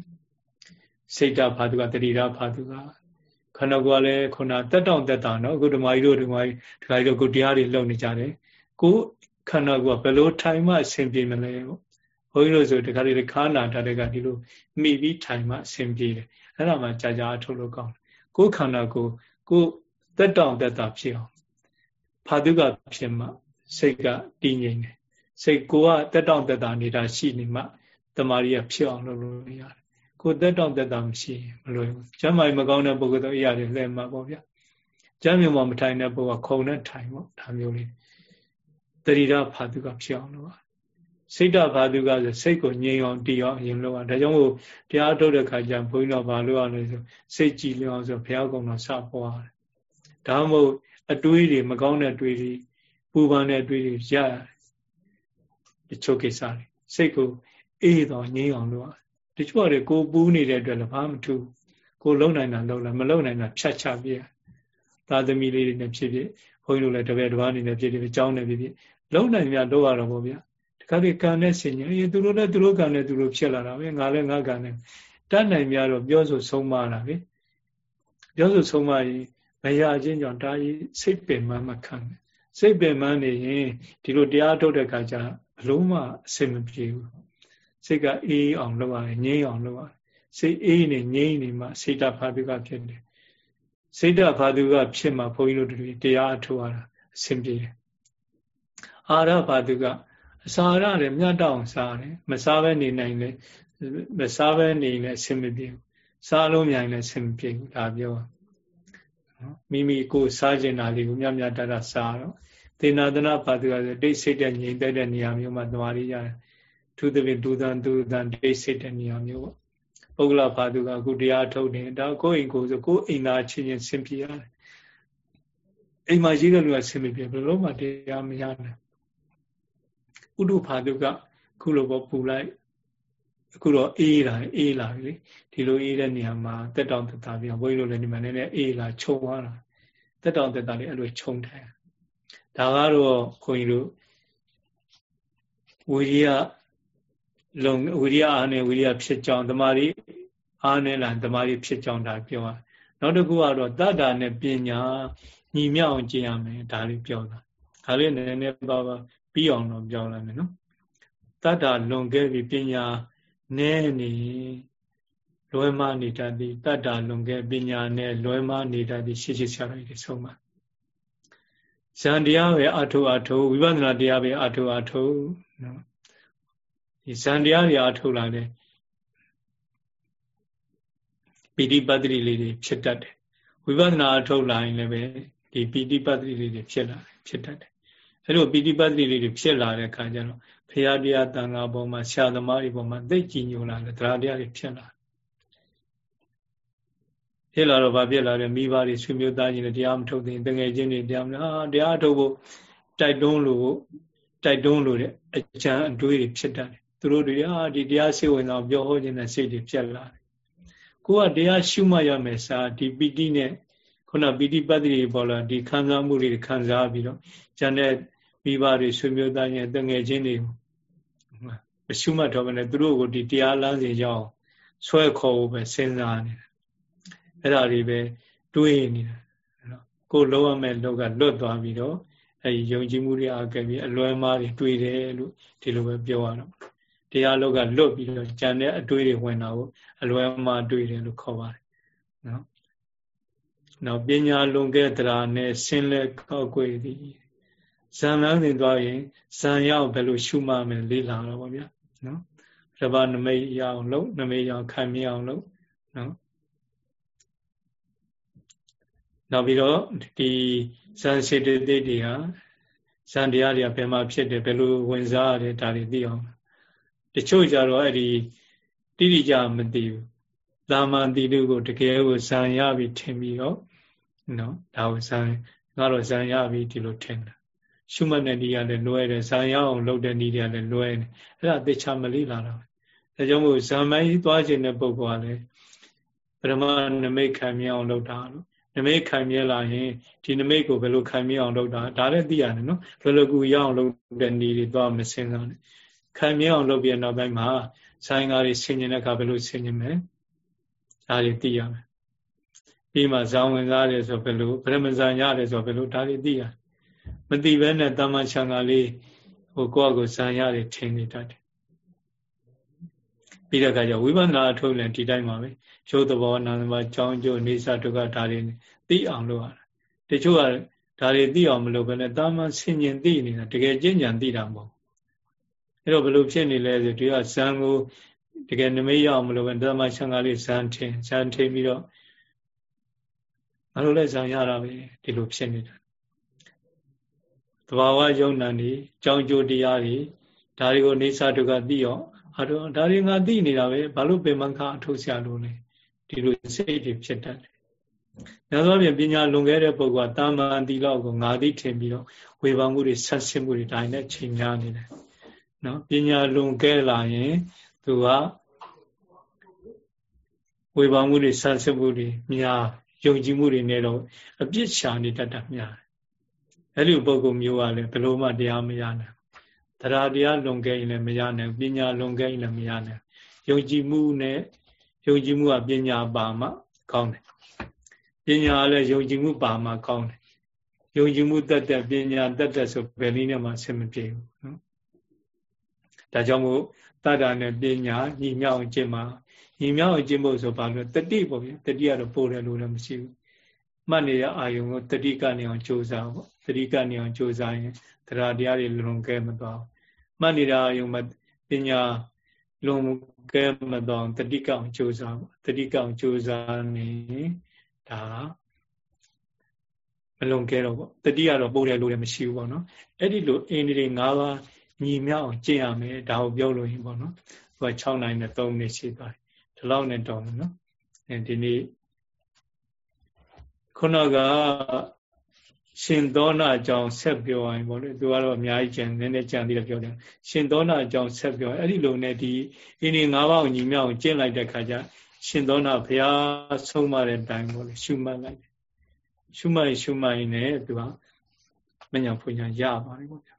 စိတ်တဖာတုကတတိရဖာတုကခန္ဓာကိုယ်ကလည်းခုနတက်တောင့်တက်တာနော်အခုဓမ္မကြီးတို့ဓမ္မကြီးဓမ္မကြီးတို့ကိုတရားတွေလုပ်နေကြတယ်ကို ခန္ဓာကိုယ်ကဘယ်လိုထိုင်မှအဆင်ပြေမလဲပေါ့ဘုန်းကြီးတို့ဆိုတခါလေခါနာထားတဲ့ကဒီလိုမိပြီးထိုင်မှအဆင်ပြေတယ်အဲ့ဒါမှကြာကြာအထုတ်လို့ကောင်းတယ်ကိုယ်ခန္ဓာကိုကိုတက်တောင့်တက်တာဖြစ်အောင်ဖာတုကဖြစ်မှစိတ်ကတည်ငြိမ်တယ်စိတ်ကိုကတက်တောင့်တက်တာနေတာရှိနေမှတမာရီကဖြစ်အောင်လုပ်လို့ရတယ်ကိုတက်တောင့်တက်တာမရှိရင်မလွယ်ဘူးကျမ်းမာမကောင်းတဲ့ပုဂ္ဂိုလ်တို့အရာတွေလဲမှာပေါ့ဗျာကျမ်းမြေမှာမထိုင်တဲ့ပုဂ္ဂိုလ်ကခုံနဲ့ထိုင်ပေါ့ဒါမျိုးလေး တတိရဖာတုကဖြစ်အောင်လုပ်ရစိတ်တဘာသူကဆိုစိတ်ကိုငြိမ်အောင်တည်အောင်အရင်လုပ်ရဒါကြောင့်မို့တရားထုတ်တဲ့ခါကျဘုန်းကြီးတော်ဘာလို့ရလဲဆိုစိတ်ကြည်လျောင်းဆိုဘုရားကုံတော်စပေါ်ရတယ်ဒါမှမဟုတ်အတွေးတွေမကောင်းတဲ့အတွေးတွေပူပန်တဲ့အတွေးတွေရရတယ်တချို့ကိစ္စတွေစိတ်ကိုအေးတော့ငြိမ်အောင်လုပ်ရတချို့ကကိုပူးနေတဲ့အတွက်လည်းဘာမှမထူးကိုလုံနိုင်တာလုံလိုက်မလုံနိုင်တာဖြတ်ချပြရသာသမီလေးတွေနဲ့ဖြစ်ဖြစ်ဘု န်းကြီးတို့လည်းတပည့်တစ်ပါးအနေနဲ့ဖြစ်ဖြစ်ကြောင်းနေဖြစ်ဖြစ်လုံနိုင်မြတ်တော့ရတော့ဗောဗျာခါဒီကံနဲ့ဆင်ញအေးသူတို့လည်းသူတို့ကံနဲ့သူတို့ဖြစ်လာတာပဲငါလည်းငါကံနဲ့တတ်နိုင်များတော့ပြောဆိုဆုံးမတာပဲပြောဆိုဆုံးမရင်မရခြင်းကြောင့်ဒါကြီးစိတ်ပင်မမခံနဲ့စိတ်ပင်မနေရင်ဒီလိုတရားထုတ်တဲ့ခါကျအလုံးမအဆင်မပြေဘူးစိတ်ကအေးအောင်လုပ်ရတယ်ငြိမ်းအောင်လုပ်ရတယ်စိတ်အေးနေငြိမ်းနေမှစိတ်တဖာတုကဖြစ်တယ် စိတ်တဖာတုကဖြစ်မှဘုန်းကြီးတို့တွေတရားအထုတ်ရတာအဆင်ပြေတယ်အာရဖာတုကအစာရလည်းမြတ်တောင်စားတယ်မစားဘဲနေနိုင်လေမစားဘဲနေလည်းအဆင်မပြေဘူးစားလို့မြိုင်လည်းအဆင်မပြေဘူးဒါပြောနော်မိမိကိုစားကျင်တာလေးကိုမြတ်မြတ်တတစားတော့သေနာသနာပါသူကဒိတ်စိတ်တဲ့ငြိမ်သက်တဲ့နေရာမျိုးမှာတမာရီရတယ်သူသဖြင့်ဒူသံဒူသံဒိတ်စိတ်တဲ့နေရာမျိုးပေါ့ ပုဂ္ဂလဖာသူကအခုတရားထုတ်နေဒါကိုယ့်အိမ်ကိုဆိုကိုယ့်အိမ်သားချင်းချင်းဆင်ပြေရတယ်အိမ်မှာရှိတဲ့လူကဆင်မပြေဘယ်လိုမှတရားမရနိုင်ဥဒုဖာတုကခုလိုပေါ့ပူလိုက်အခုတော့အေးလာအေးလာပြီလေဒီလိုအေးတဲ့နေရာမှာတက်တောင်တက်တာပြန်ဘုန်းကြီးတို့လည်းဒီမှာနည်းနည်းအေးလာခြုံသွားတာတက်တောင်တက်တာလေးအဲ့လိုခြုံထိုင်ဒါကတော့ခွန်ကြီးတို့ဝိရိယလုံဝိရိယအားနဲ့ဝိရိယဖြစ်ကြောင်းတမာရီ အားနဲ့လားတမာရီဖြစ်ကြောင်းဒါပြောတာနောက်တစ်ခုကတော့တတ္တာနဲ့ပညာညီမြောက်အောင်ကျင့်ရမယ်ဒါလေးပြောတာဒါလေးနည်းနည်းပါပါပြီးအောင်တော့ပြောလိုက်မယ်နော်တတ္တာလွန်ခဲ့ပြီပညာနဲ့နေလွယ်မနေတတ်သည်တတ္တာလွန်ခဲ့ပညာနဲ့လွယ်မနေတတ်သည်ရှိရှိဆရာတော်ကြီးဆုံးပါဇန်တရားပဲအထုအထုဝိပဿနာတရားပဲအထုအထုနော်ဒီဇန်တရားတွေအထုလာတယ် ပိဋိပတ်တိလေးတွေဖြစ်တတ်တယ်ဝိပဿနာအထုလာရင်လည်းပဲဒီပိဋိပတ်တိလေးတွေဖြစ်လာတယ်ဖြစ်တတ်တယ်အဲ့လိုပိဋိပတ်တိလေးတွေဖြစ်လာတဲ့အခါကျတော့ဖရာတရားတန်ခါပေါ်မှာဆရာသမားတွေပေါ်မှာသိကြည်ညိုလာတယ်တရားတရားတွေဖြစ်လာဖြစ်လာတော့ဗာဖြစ်လာတယ်မိဘတွေဆွေမျိုးသားချင်းတွေတရားမထုတ်သိရင်တငယ်ချင်းတွေတရားမဟာတရားထုတ်ဖို့တိုက်တွန်းလို့တိုက်တွန်းလို့တဲ့အကြံအတွေးတွေဖြစ်တတ်တယ်သူတို့တွေဟာဒီတရားစိတ်ဝင်တော့ပြောဟောခြင်းနဲ့စိတ်တွေဖြစ်လာတယ် ကိုကတရားရှုမှတ်ရမယ်စာဒီပီတိနဲ့ခုနပီတိပတ္တိပေါ်လာဒီခံစားမှုတွေခံစားပြီးတော့ဉာဏ်နဲ့မိဘတွေဆွေမျိုးသားချင်းတငယ်ချင်းတွေမရှုမှတ်တော့ဘဲနဲ့သူတို့ကိုဒီတရားလမ်းစဉ်ရောက်ဆွဲခေါ်ဖို့ပဲစဉ်းစားနေတာအဲ့ဒါတွေပဲတွေးနေတာနော်ကိုလုံးဝမဲ့လောကလွတ်သွားပြီးတော့အဲဒီယုံကြည်မှုတွေအကဲပြီးအလွယ်မားတွေတွေးတယ်လို့ဒီလိုပဲပြောရတော့ တရားလောကလွတ်ပြီးတော့ကြံတဲ့အတွေးတွေဝင်တာကိုအလွယ်မားတွေးတယ်လို့ခေါ်ပါတယ်နော်နောက်ပညာလွန်ခဲ့တရာနဲ့ဆင်းလဲကောက်ွယ်သည်ဇံလန်းစဉ်သွားရင်ဇံရောက်ဘယ်လိုရှုမှမယ်လေ့လာတော့ဗောဗျာနော်ရဘနမိတ်ရအောင်လုပ်နမိတ်ရအောင်ခံမြအောင်လုပ်နော်နောက်ပြီးတော့ဒီဇန်စေတသိက်တွေဟာဇန်တရားတွေကဘယ်မှာဖြစ်တယ်ဘယ်လိုဝင်စားရတယ်ဒါတွေသိအောင် တချို့ကြတော့အဲ့ဒီတိတိကျမသိဘူးသာမန်တိတုကိုတကယ်ကိုဇန်ရပြီးထင်ပြီးတော့နော်ဒါကိုဇန်ငါတော့ဇန်ရပြီးဒီလိုထင်တာရှုမှတ်တဲ့နည်းကလည်းလွဲတယ်ဇံရအောင်လုပ်တဲ့နည်းတွေကလည်းလွဲတယ်အဲ့ဒါသေချာမလေးလာတာဒါကြောင့်မို့ဇံမိုင်းသွားခြင်းတဲ့ပုဂ္ဂိုလ်ကလည်းပရမနမိတ်ခံမြအောင်လုပ်တာလို့နမိတ်ခံမြလာရင်ဒီနမိတ်ကိုဘယ်လိုခံမြအောင်လုပ်တာဒါလည်းသိရတယ်နော်ဘယ်လိုကူရအောင်လုပ်တဲ့နည်းတွေသွားမစင်စားနဲ့ ခံမြအောင်လုပ်ပြီးနောက်ပိုင်းမှာဆိုင်ကားတွေဆင်ញင်တဲ့အခါဘယ်လိုဆင်ញင်မလဲဒါတွေသိရမယ်ပြီးမှဇောင်းဝင်စားတယ်ဆိုဘယ်လိုဗရမဇန်ရတယ်ဆိုဘယ်လိုဒါတွေသိရတယ်မသိဘဲနဲ့တမန်ချံကလေးဟိုကိုယ့်အကိုဇံရတယ်ထင်နေတတ်တယ် ပြီးတဲ့အခါကျဝိပဿနာအထုတ်လည်းဒီတိုင်းပါပဲရုပ်သဘောနာမ်သဘောကြောင်းကျိုးနေစာဒုက္ခဒါတွေသိအောင်လုပ်ရတာတချို့ကဒါတွေသိအောင်မလုပ်ဘဲနဲ့တာမန်ဆင်ញင်သိနေတာတကယ်ကျင့်ကြံသိတာမဟုတ် အဲ့တော့ဘယ်လိုဖြစ်နေလဲဆိုဒီကဇံကိုတကယ်နမိတ်ရအောင်မလုပ်ဘဲဓမ္မဆံဃာလေးဇံထင်ဇံထင်ပြီးတော့မလို့လဲဇံရတာပဲဒီလိုဖြစ်နေတာတဘာဝယုံနာနေကြောင်းကျိုးတရားတွေဒါတွေကိုနေစာဒုက္ခသိအောင်အတော့ဒါတွေငါသိနေတာပဲဘာလို့ပင်မခအထုတ်ဆရာလို့လဲဒီလိုစိတ်တွေဖြစ်တတ်တယ်။နောက်တော့ပြင်ပညာလွန်ခဲ့တဲ့ပုဂ္ဂိုလ်ကတာမန်တီလောက်ကိုငါသိထင်ပြီးတော့ဝေဘာမှုတွေဆက်စစ်မှုတွေဒါနဲ့ချိန်များနေတယ်။ နော်ပညာလွန်ခဲ့လာရင်သူကဝေဘာမှုတွေဆက်စစ်မှုတွေများယုံကြည်မှုတွေနဲ့တော့အပြစ်ရှာနေတတ်တာများတယ်။အဲ့ဒီပုဂ္ဂိုလ်မျိုးကလည်းဘယ်လိုမှတရားမရနိုင်တရားတရားလွန်ခဲ့ရင်လည်းမရနိုင်ပညာလွန်ခဲ့ရင်လည်းမရနိုင်ယုံကြည်မှုနဲ့ယုံကြည်မှုကပညာပါမှကောင်းတယ်ပညာလည်းယုံကြည်မှုပါမှကောင်းတယ်ယုံကြည်မှုတတ်တဲ့ပညာတတ်တဲ့ဆိုဘယ်နည်းနဲ့မှဆင်မပြေဘူးနော် ဒါကြောင့်မို့တတ္တာနဲ့ပညာညီမြောက်အောင်ကျင့်မှာညီမြောက်အောင်ကျင့်ဖို့ဆိုဘာလို့တတိပေါ့ဗျတတိကတော့ပို့တယ်လို့လည်းမရှိဘူးမှတ်နေရအာယုံကိုတတိကနေအောင်ကြိုးစားပေါ့တတိကနေအောင်ကြိုးစားရင်တရားတရားတွေလွန်ကဲမသွားမှတ်နေတာအယုံမှာပညာလွန်ကဲမသွားတတိကောင်ကြိုးစားတတိကောင်ကြိုးစားနေဒါမလွန်ကဲတော့ပေါ့တတိကတော့ပို့တယ်လို့လည်းမရှိဘူးပေါ့နော်အဲ့ဒီလိုအင်းဒီ၅ပါး ညီမြောက်ကျင့်ရမယ်ဒါကိုပြောလို့ရင်ပေါ့နော်သူက6နိုင်နဲ့3မိနစ်ရှိသွားတယ်ဒီလောက်နဲ့တော်မယ်နော်အဲဒီနေ့ခုနကရှင်သောနာအကြောင်းဆက်ပြောရင်ပေါ့လေသူကတော့အများကြီးကြံနည်းနည်းကြံသေးတယ်ပြောတယ်ရှင်သောနာအကြောင်းဆက်ပြောအဲ့ဒီလိုနဲ့ဒီအင်းဒီ၅ပါးကိုညီမြောက်အောင်ကျင့်လိုက်တဲ့ခါကျရှင်သောနာဘုရားဆုံးမတဲ့အတိုင်းပေါ့လေရှုမှတ်လိုက်တယ်ရှုမှတ်ရင်ရှုမှတ်ရင်လည်းသူကမညာဖွညာရပါတယ်ပေါ့ဗျာ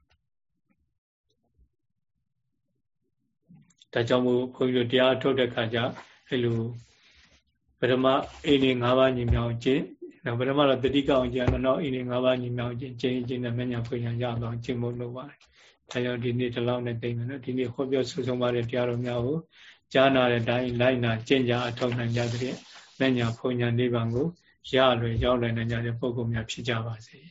ဒါကြောင့်မို့ဘုန်းကြီးတို့တရားထုတ်တဲ့ခါကျအဲ့လိုပထမအိမ်နေ၅ပါးညီမြောက်ကျင့်နောက်ပထမတော့တတိကောင်ကျန်တော့အိမ်နေ၅ပါးညီမြောက်ကျင့်ကျင့်ကျင့်နဲ့မညာဖွညာရအောင်ကျင့်ဖို့လုပ်ပါတယ်ဒါကြောင့်ဒီနေ့ဒီလောက်နဲ့တိတ်မယ်နော်ဒီနေ့ဟောပြောဆုဆုံးပါတဲ့တရားတော်များကိုကြားနာတဲ့အတိုင်းလိုက်နာကျင့်ကြအထောက်နိုင်ကြတဲ့မညာဖွညာနိဗ္ဗာန်ကိုရလွယ်ရောက်နိုင်ကြတဲ့ပုဂ္ဂိုလ်များဖြစ်ကြပါစေ။